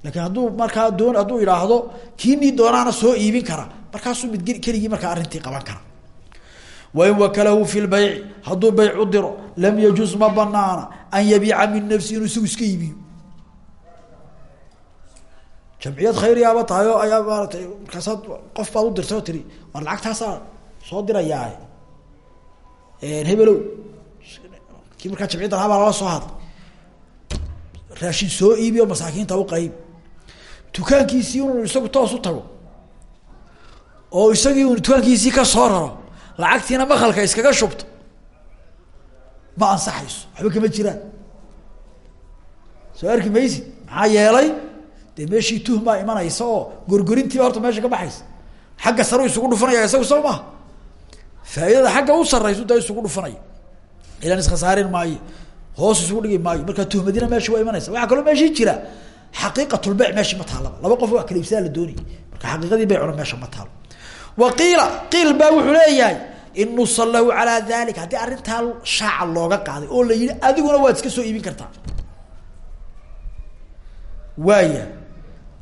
Laakiin hadduu markaa doon hadduu idhaahdo kiinii doonaana soo iibin kara. Markaasuu mid keligii markaa arrintii qaban kara. Wain wakalahu fi lbayci hadduu bayc u diro lam yajuz ma banaana an yabiica min nafsi inuu jamciyad khayriyaaba tahay oo ayaa maaratay markaasaad qof baad u dirtay oo tiri war lacagtaasaa soo dirayaa. Hebelow kii markaa jamciyadda lahaa baa lala soo hadlay. Raashin soo iibiyo masaakiinta u qayb. Dukaankiisii unu isagu toos u tago oo isagii un dukaankiisii ka soo raro lacagtiina makalka iskaga shubto ma ansaxayso. Waxba kama jiraan. Soo arki maysid? Maxaa yeelay dee meeshii tuhmaa imanaysa oo gorgorintiiba horta meesha ka baxaysa. Xagga saru isugu dhufanaya isagu soo maha faaidada xagga u saraysu da isugu dhufanaya. Ilaan iskasaarin maayo hoos isugu dhigi maayo. Markaa tuhmadina meesha waa imanaysa. Waxaa kaloo meeshii jira xaqiiqatulbeyc meeshii ma taalaba laba qof wax kala la doonayay. Marka xaqiiqadii beycuna meesha ma taalo wa qiila qiil baa wuxuu leeyahay in nusa lahu calaa dalik haddii arrintaa shaaca looga qaaday oo la yihi adiguna waad iska soo iibin kartaa. Waaya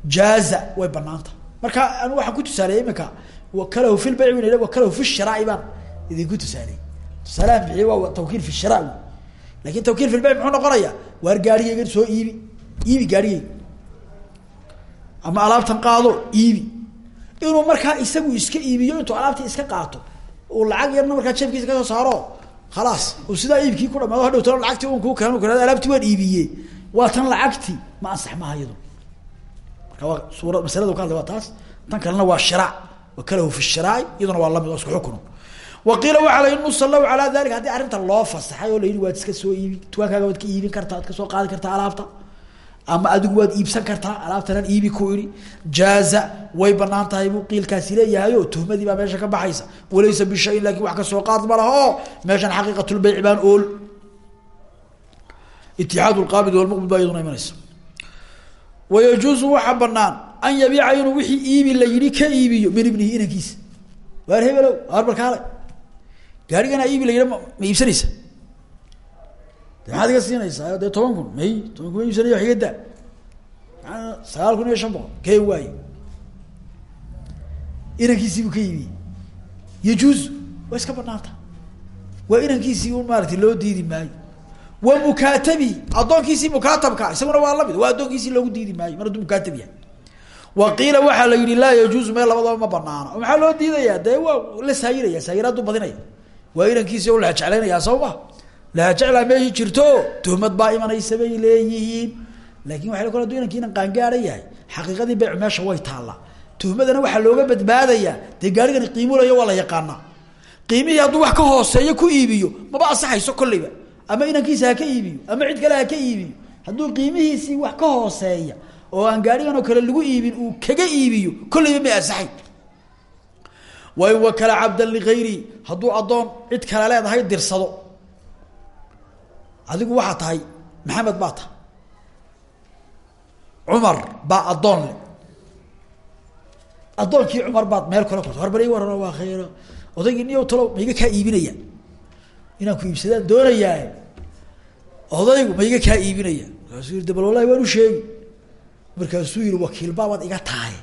jaaza way banaanta marka waxaan ku tusaaleeyey iminka wakalahu fi lbayc wan wakalahu fi shiraaci baan idinku tusaaleeyey tusaalahan bixiye waa tawkiil fi shira wy laakiin tawkiil fi lbayc muxuu noqonaya waar gaarigeygan soo iibi iibi gaarigeyga ama alaabtan qaado iibi. Inuu markaa isagu iska iibiyo intuu alaabtii iska qaato uu lacag yarna markaa jeebkiisa ka soo saaro khalaas uu sidaa iibkii ku dhamaado hadhow talo lacagtii un kuu keeno kara alaabtii waan iibiye waa tan lacagtii ma ansax waa taas. Tan kalena waa shiraac wakalahu fi shiraaci iyaduna waa la mid oo isku xukun. Wa qiila waxaa la nusa lahu calaa dalika haddii arrinta loo fasaxay oo la yihi waad iska soo iibi dukaankaaga waad ka iibin kartaa waad ka soo qaadi kartaa alaabta. Ama adigu waad iibsan kartaa alaabtanan iibi ku idhi jaaza way bannaan tahay buu qiilkaasi leeyahay o tuhmadii baa meesha ka baxaysa. Walaysa bishayin laakiin wax ka soo qaad ma laha o meeshan xaqiiqatulbeyci baan ool. Itixaad lqaabid walmuqbid baa iyaduna imanaysa wayajuuzu waxaa banaan an yabiica inuu wixii iibi la yihi ka iibiyo min ibnihi inankiisa. Waar hebelow waar barkaale gaarigana iibi la yidhi ma iibsanaysa. De maxaad iga siinaysaa? Dee toban kun may toban kun ma iibsanaya wax iga daa. Maaa sagaal kun iyo shan boqol keen waaye? Inankiisii buu ka iibiyey yajuuzu waa iska banaanta waa inankiisii un maarata loo diidi maayo wa mukaatabi addoonkiisii mukaatabka isaguna waa la mid waa addoonkiisii loogu diidi maayo mar hadduu mukaatab yahay. Wa qiila waxaa la yihi laa yajuuzu meel labadaba ma banaana maxaa loo diidayaa dee waa la saayiraya saayiraaduu badinaya. Waa inankiisi u lahajeclaynayaa soo ma lahajeclaa meeshii jirto tuhmad baa imanaysa bay leeyihiin. Laakin waa kol adu inanki inan qaangaara yahay xaqiiqadii bayc meesha way taallaa. Tuhmadana waxaa looga badbaadayaa dee gaarigani la yaqaanaa. Qiimihii wax ka hooseeyo ku iibiyo maba asaxayso kolleyba ama inankiisa ha ka iibiyo ama cid kale ha ka iibiyo. Hadduu qiimihiisii wax ka hooseeya oo aan gaarigan oo kale lagu iibin uu kaga iibiyo kolleyba may asaxay wain wakala cabdan ligayrihi hadduu addoon cid kale leedahay dirsado. Adigu waxaa tahay maxamed baa tahay. Cumar baa addoon le addoonkii cumar baad meel kale korta hor bal i warano waa khayro odaygii niyow talo ma iga kaa iibinaya. Inaan ku iibsadaan doonayaa odaygu ma iga kaa iibinaya markaasuu yii de bal wallahi waan u sheegi markaasuu yihi wakiil baabaad iga tahay.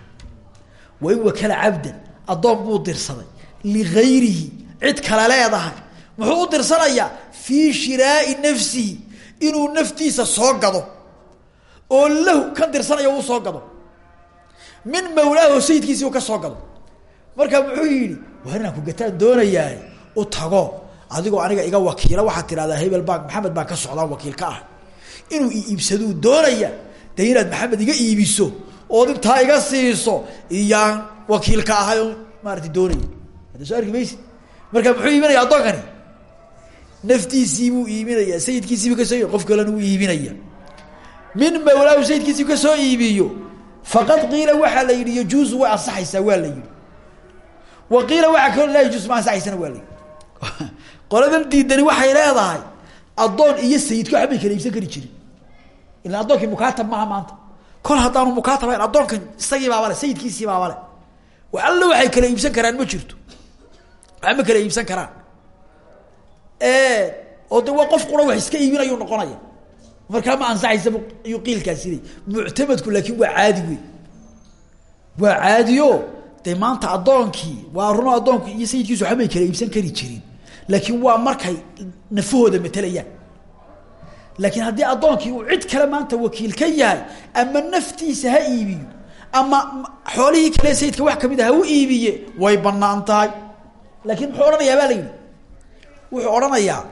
Wain wakala cabdan addoon buu dirsaday. Ligayrihi cid kale leedahay. Muxuu u dirsanayaa? Fii shiraai nafsihi inuu naftiisa soo gado. Oo lahu kan dirsanaya uu soo gado. Min mawlaaho sayidkiisi u ka soo gado. Marka muxuu yihi waar inaan ku gataan doonayaa u tago adigoo aniga iga wakiila waxaad tidhahdaa hebel baan maxamed baan ka socdaan wakiil ka ah. Inuu iibsaduu doonaya de inaad maxamed iga iibiso ood intaa iga siiso iyaan wakiil ka ahay oo maarata doonaya. Soo arki marka muxuu iibinaya addoonkani naftiisiibuu iibinaya sayidkiisiibu ka soo qof kalena uu iibinaya. Min mawlaahu sayidkiisiibu ka soo iibiyo faqad qiila waxaa la yidhi yajuuzu way ansaxaysaa waa la yidhi. Wa qiila waxaa kaloo laa yajuusu ma ansaxaysana waa la yidhi qoladan diidani waxay leedahay addoon iyo sayidku waxbay kala iibsan kari jirin. Ila addoonkii mukaatab maaha maanta. Kol haddaanu mukaatab ahayn addoonkan isagii baabale sayidkiisii baabale wax alla waxay kala iibsan karaan ma jirto. Wax ma kala iibsan karaan oo de waa qof qura wax iska iibinayuu noqonaya. Markaa ma ansaxaysa ayuu qiilkaasi ley laakiin waa caadi wey waa caadiyo dee maanta addoonkii waa runo addoonku iyo sayidkiisu waxbay kala iibsan kari jirin laakiin waa markay nafahooda matelayaan laakiin haddii addoonkii uu cid kale maanta wakiil ka yahay ama naftiisa ha iibiyo ama xoolihii kale sayidka wax ka mid a ha u iibiye way bannaan tahay. Laakiin muxuu odhanayaa baa la yidhi. Wuxuu odhanayaa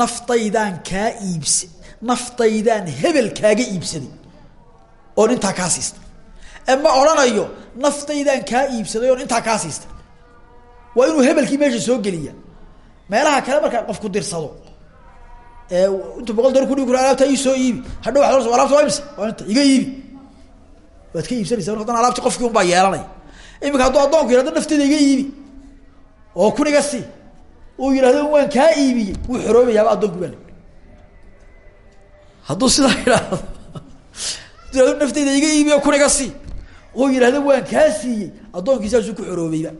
naftaydaan kaa iibsa naftaydaan hebel kaaga iibsaday oon intaa kaa siistay ama odhanayo naftaydaan kaa iibsaday oon intaa kaa siistay waa inuu hebelkii meesha soo geliya meelaha kale markaa qofku dirsado. Intuu boqol dolar kudhigi kura alaabtaa ii soo iibi. Hadhow waa alabta waa imse inta iga iibi. Waad ka iibsanaysa haddana alaabti qofkii un baa yeelanaya. Imika hadduu addoonku yihahdo nafteyda iga iibi. Oo kun iga sii uu yidhahdo waan kaa iibiyey wuu xoroobayaaba addoonku baa la hadduu sidaa yidhaahdo. Yihahdo nafteyda iga iibiyo kun iga sii uu yidhahdo waan kaa siiyey addoonkii saasuu ku xoroobayba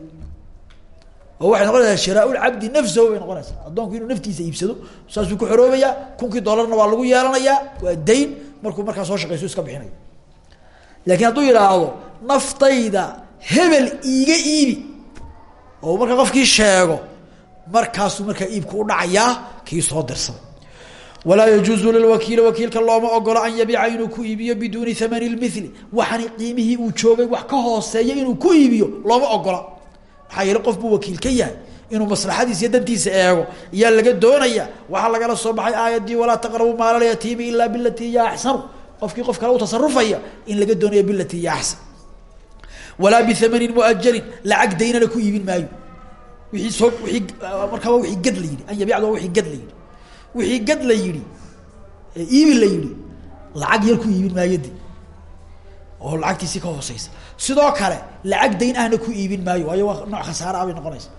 oo waxay noqonaysaa shiraaulcabdi nafsahu bay noqonaysaa. Addoonku inuu naftiisa iibsado saasuu ku xoroobayaa kunkii dollarna waa lagu yeelanayaa waa dayn markuu markaa soo shaqeyso iska bixinayo. Laakiin hadduu yidhaahdo naftayda hebel iiga iibi oo markaa qofkii sheego markaasuu markaa iibku u dhacayaa kii soo dirsaday walaa yajuuzu lilwakiili wakiilka looma ogolo an yabiica inuu ku iibiyo biduuni hamani lmili waxani qiimihii uu joogay wax ka hooseeya inuu ku iibiyo looma ogola maxaa yeele qof buu wakiil ka yahay? Inuu maslaxadiisa iyo dantiisa eego. Iyaa laga doonaya waxaa lagala soo baxay aayaddii walaa taqrabu maala lyatiimi ilaa bilati hiya axsanu qofkii qof kale u tasarufaya in laga doonayo bilati hiya axsan walaa biamanin muajalin lacag daynana ku iibin maayo. Wiii soo wiii markaaba wii gad la yidhi. An yabicd waa gad la yidhi. Wixii gad la yidhi iibi la yidhi lacag yar ku iibin maayo de oo lacagtiisii ka hooseysa sidoo kale lacag dayn ahna ku iibin maayo. Waayo waa nooc khasaare ah bay noqonaysa.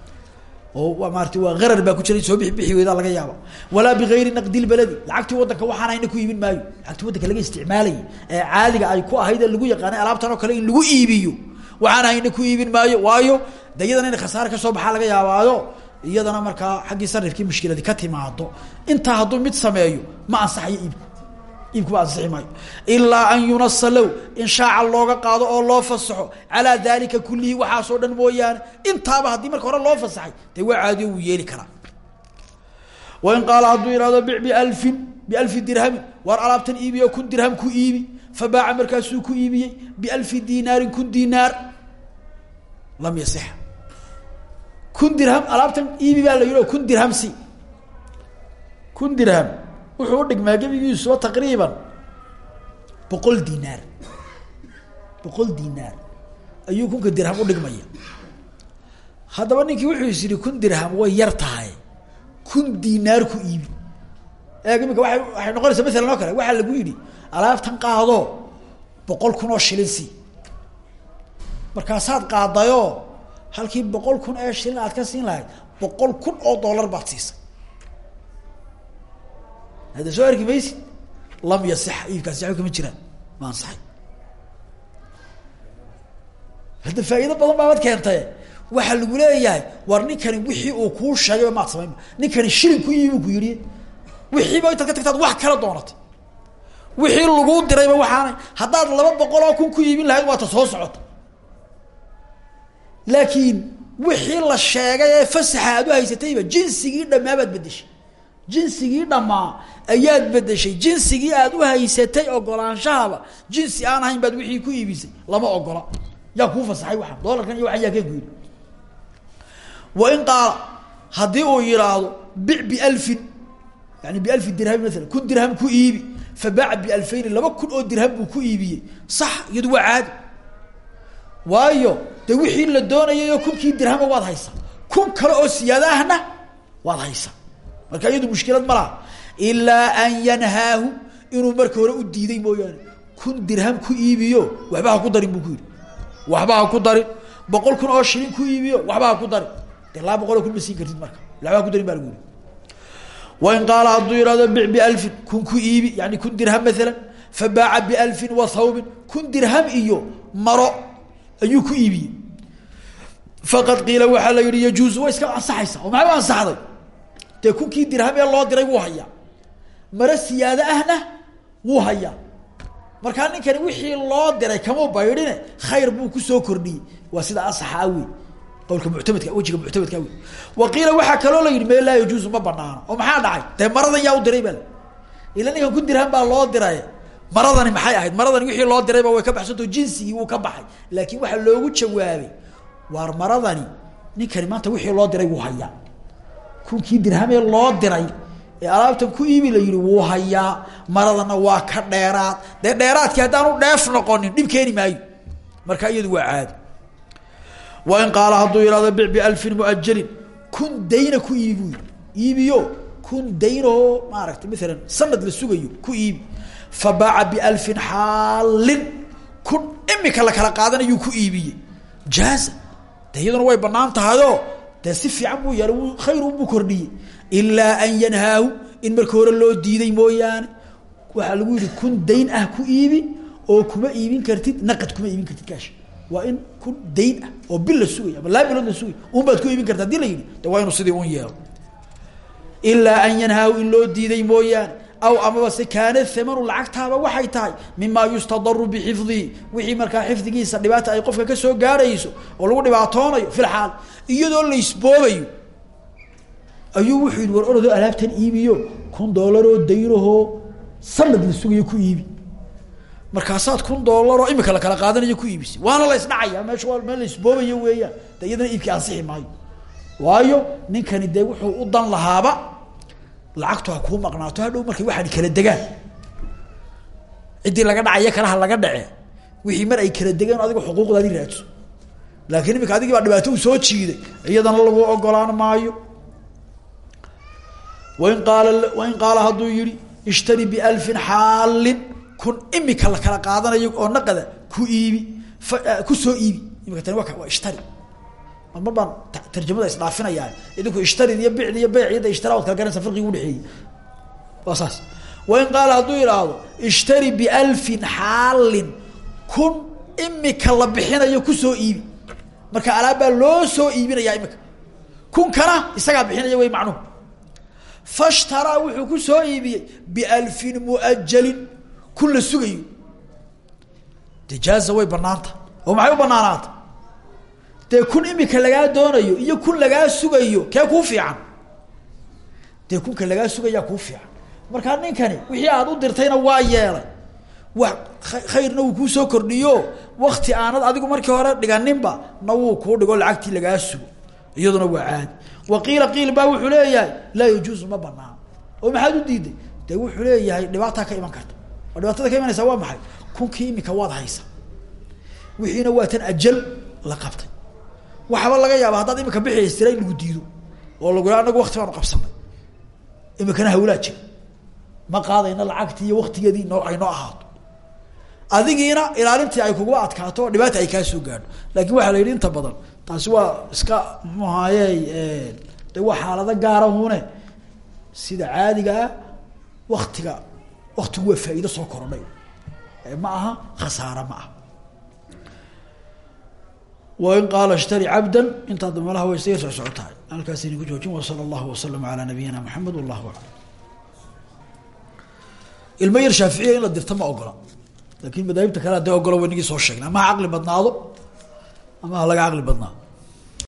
Oo maarata waa qarar baa ku jira soo bixi bixi weydaa laga yaaba walaa bigayri naqdi lbaladi lacagtii waddanka waxaan hayna ku iibin maayo. Lacagtii waddanka laga isticmaalayay ee caadiga ay ku ahayd lagu yaqaanay alaabtan oo kale in lagu iibiyo waxaan hayna ku iibin maayo. Waayo de iyadana in khasaare ka soo baxaa laga yaabaayo iyadana markaa xaggii sarifkii mushkiladi ka timaado intaa hadduu mid sameeyo ma ansaxayo iibku iibkuba ansixi maayo ilaa an yunasa in shaaca looga qaado oo loo fasaxo. Calaa dalika kulihi waxaasoo dhan mooyaane intaaba haddii marka hore loo fasaxay dee waa caadiyo wuu yeeli karaa. Wain qaala hadduu ihahdo bic bialfin bialfi dirhamin waar alaabtan iibiyo kun dirham ku iibi fabaaca markaasuu ku iibiyey bialfi dinaarin kun dinaar lam yasixa kun dirham alaabtan iibi baa la yihi kun dirham si kun dirham wuxuu udhigmaa gebigiisuba taqriiban boqol dinaar. Boqol dinaar. Ayuu kunka dirham udhigmaya haddaba ninkii wuxuu is yihi kun dirham way yar tahay. Kun dinaar ku iibi eeg imika waay waxay noqonaysaa masalan oo kale. Waxaa lagu yidhi alaabtan qaado boqol kun oo shilin si markaasaad qaadayoo halkii boqol kun ee shilin aad ka siin lahayd boqol kun oo dollar baad siisay hadda soo arki maysid? Lam yasixa iibkaasi waxba kama jiraan. Ma ansaxay hadda faa'iido badan baabad keentay. Waxaa lagu leeyahay war ninkani wixii uu kuu sheegayba maad samaynba ninkani shilin ku iibi ku yidhi. Wixiiba intaad ka tagtaad wax kala doonatay. Wixii laguu dirayba waxaana haddaad laba boqol oo kun ku iibin lahayd waata soo socota laakiin wixii la sheegay ee fasaxa aad u haysatayba jinsigii dhamaa baad bedeshay jinsigii dhamaa ayaad bedeshay jinsigii aad u haysatay ogolaanshahaba jinsi aan ahayn baad wixii ku iibisay lama ogola. Yaa kuu fasaxay waxaa doolarkan iyo waxan yaa ka guyri wain qaala haddii uu yihaahdo bic bialfin yani bialfi dirhami maala kun dirham ku iibi. Fabaaca bialfayni laba kun oo dirham buu ku iibiyey. Sax iyadu waa waayo de wixii la doonayayoo kunkii dirhama waad haysaa? Kun kale oo siyaadahna waad haysaa. Marka iyadu mushkilad ma laha ilaa an yanhaahu inuu marka hore u diiday mooyaane. Kun dirham ku iibiyo waxba ha ku darin buu ku yidhi. Waxba ha ku darin. Boqol kun oo shilin ku iibiyo waxba ha ku darin. Dee laba boqol oo kun ma siin kartid marka. Waxba ha ku darin baa lagu yihi wain qaala hadduu yihahdo bic bialfin kun ku iibi yani kun dirham maalan fabaaca bialfin wa thawbin kun dirham iyo maro ayuu ku iibiyey faqad qiila waxaa la yihi yajuuzu. Way iska ansaxaysa oo maxay u ansaxday? Dee kunkii dirham ee loo diray wuu hayaa maro siyaado ahna wuu hayaa. Markaa ninkani wixii loo diray kama baydhine khayr buu ku soo kordhiyey. Waa sida asaxa wey qawlka muctamedka wejiga muctamedka wey wa qiila waxaa la yidhi me laa ma banaano oo maxaa dhacay? Dee maradan yaa u diray bal ila kun dirham baa loo diray maradani maxay ahayd? Maradani wixii loo dirayba way ka baxsanto jinsigii wuu ka baxay. Laakiin waxaa loogu jawaabay waar maradani ninkani maanta wixii loo diray wuu hayaa. Kunkii dirhamee loo diray ee alaabtan ku iibi la yihi wuu hayaa maradana waa ka dheeraad. Dee dheeraadkii haddaanu dheef noqonin dhib keeni maayo. Marka iyadu waa caadi. Wain qaala hadduu ihahdo bic bialfin muajalin kun dayna ku iibi iibiyo kun daynahoo maaragtay maalan sanad la sugayo ku iibi. Fabaaca bialfin xaalin kun imika la kala qaadanayuu ku iibiyey. Jaaza. De iyaduna way banaan tahayoo dee si fiican buu yeelay w khayrun buu kordhiyey ilaa an yanhaahu in marka hore loo diiday mooyaane. Waxaa lagu yihi kun dayn ah ku iibi oo kuma iibin kartid naqad kuma iibin kartid kaash. Waa in kun dayn ah oo bil la sugay ama laba bilood la sugay un baad ku iibin karta haddii la yihi de waa inuu sidii un yeelo ilaa an yanhaahu in loo diiday mooyaane. Aw amaba se kaana hamanu lacagtaaba waxay tahay mimaa yustadaru bixifdihi wixii markaa xifdigiisa dhibaata ay qofka ka soo gaadhayso oo lagu dhibaatoonayo fil xaal iyadoo la isboobayo ayuu wuxuu yihi war orodoo alaabtan iibiyo kun doolaroo daynahoo sanad la sugayo ku iibi. Markaasaad kun doolaroo imika la kala qaadanayo ku iibisay waana la isdhacaya meesha waa meel la weeyaan de iyadana iibkii ansixi maayo. Waayo ninkani dee wuxuu u dan lahaaba lacagtu ha kuu maqnaato hadhow markay waxaani kala degaan. Ciddii laga dhacaya kalaha laga dhace wixii mar ay kala degaan adiga xuquuqdaadi raadso. Laakiin imika adigii baa dhibaato u soo jiiday. Iyadana lagu ogolaan maayo wain qaala wain qaala hadduu yihi ishtari bialfin xaalin kun imika la kala qaadanayo oo naqada ku iibi ku soo iibi. Imika tani waa waa ishtari. Mar baan tarjamada isdhaafinayaa idinku ishtarid iyo bicd iyo beyc iyada ishtira waad kala garanaysa farqiga udhexeeyey waa saas. Wain qaala hadduu idhaahdo ishtari bialfin xaalin kun imika la bixinayo ku soo iibi. Marka alaabbaa loo soo iibinayaa imika kunkana isagaa bixinaya wey macnuhu fashtaraa wuxuu ku soo iibiyey bialfin muajalin kun la sugayo. De way banaanta oo maxay u banaanaata dee kun imika lagaa doonayo iyo kun lagaa sugayo kee kuu fiican? Dee kunka lagaa sugayaa kuu fiican. Markaa ninkani wixii aad u dirtayna waa yeelay. Wax khayrna wuu kuu soo kordhiyo. Wakti aanad adigu markii hore dhiganinba na wuu kuu dhigo lacagtii lagaa sugo. Iyaduna waa caadi wa qiil baa wuxuu leeyahay laa yajuuzu ma banaan oo maxaad u diiday? De wuxuu leeyahay dhibaataa ka iman karta. Oo dhibaatada ka imanaysa waa maxay? Kunkii imika waad haysa. Wixiina waa tan ajal la qabtay. Waxaaba laga yaaba haddaad imika bixistira in lagu diido oo lagu anagu wakti baanu qabsanay. Imikana hawlaa jira ma qaadayna lacagtii iyo waktigeedii noo ay noo ahaato. Adigiina ilaalintii ay kuguba adkaato oo dhibaata ay kaa soo gaadho. Laakin waxaa la yidhi inta badan taasi waa iska muxuu ahaaye de waa xaalado gaarahune sida caadiga ah waktiga waktigu waa faa'iido soo korodhay. Ma aha khasaare ma aha. Wain qaala ishtari cabda intaa damalaha way isaga soo halkaasayna ku joojin wasala allahu waslama calaa nabiyina maxamed wallahu aclam ilmo yar la dirta ma ogola. Laakin madaahibta kale hadday ogolo waynagii soo sheegnay ama ha badnaado? Ama laga caqli badnaa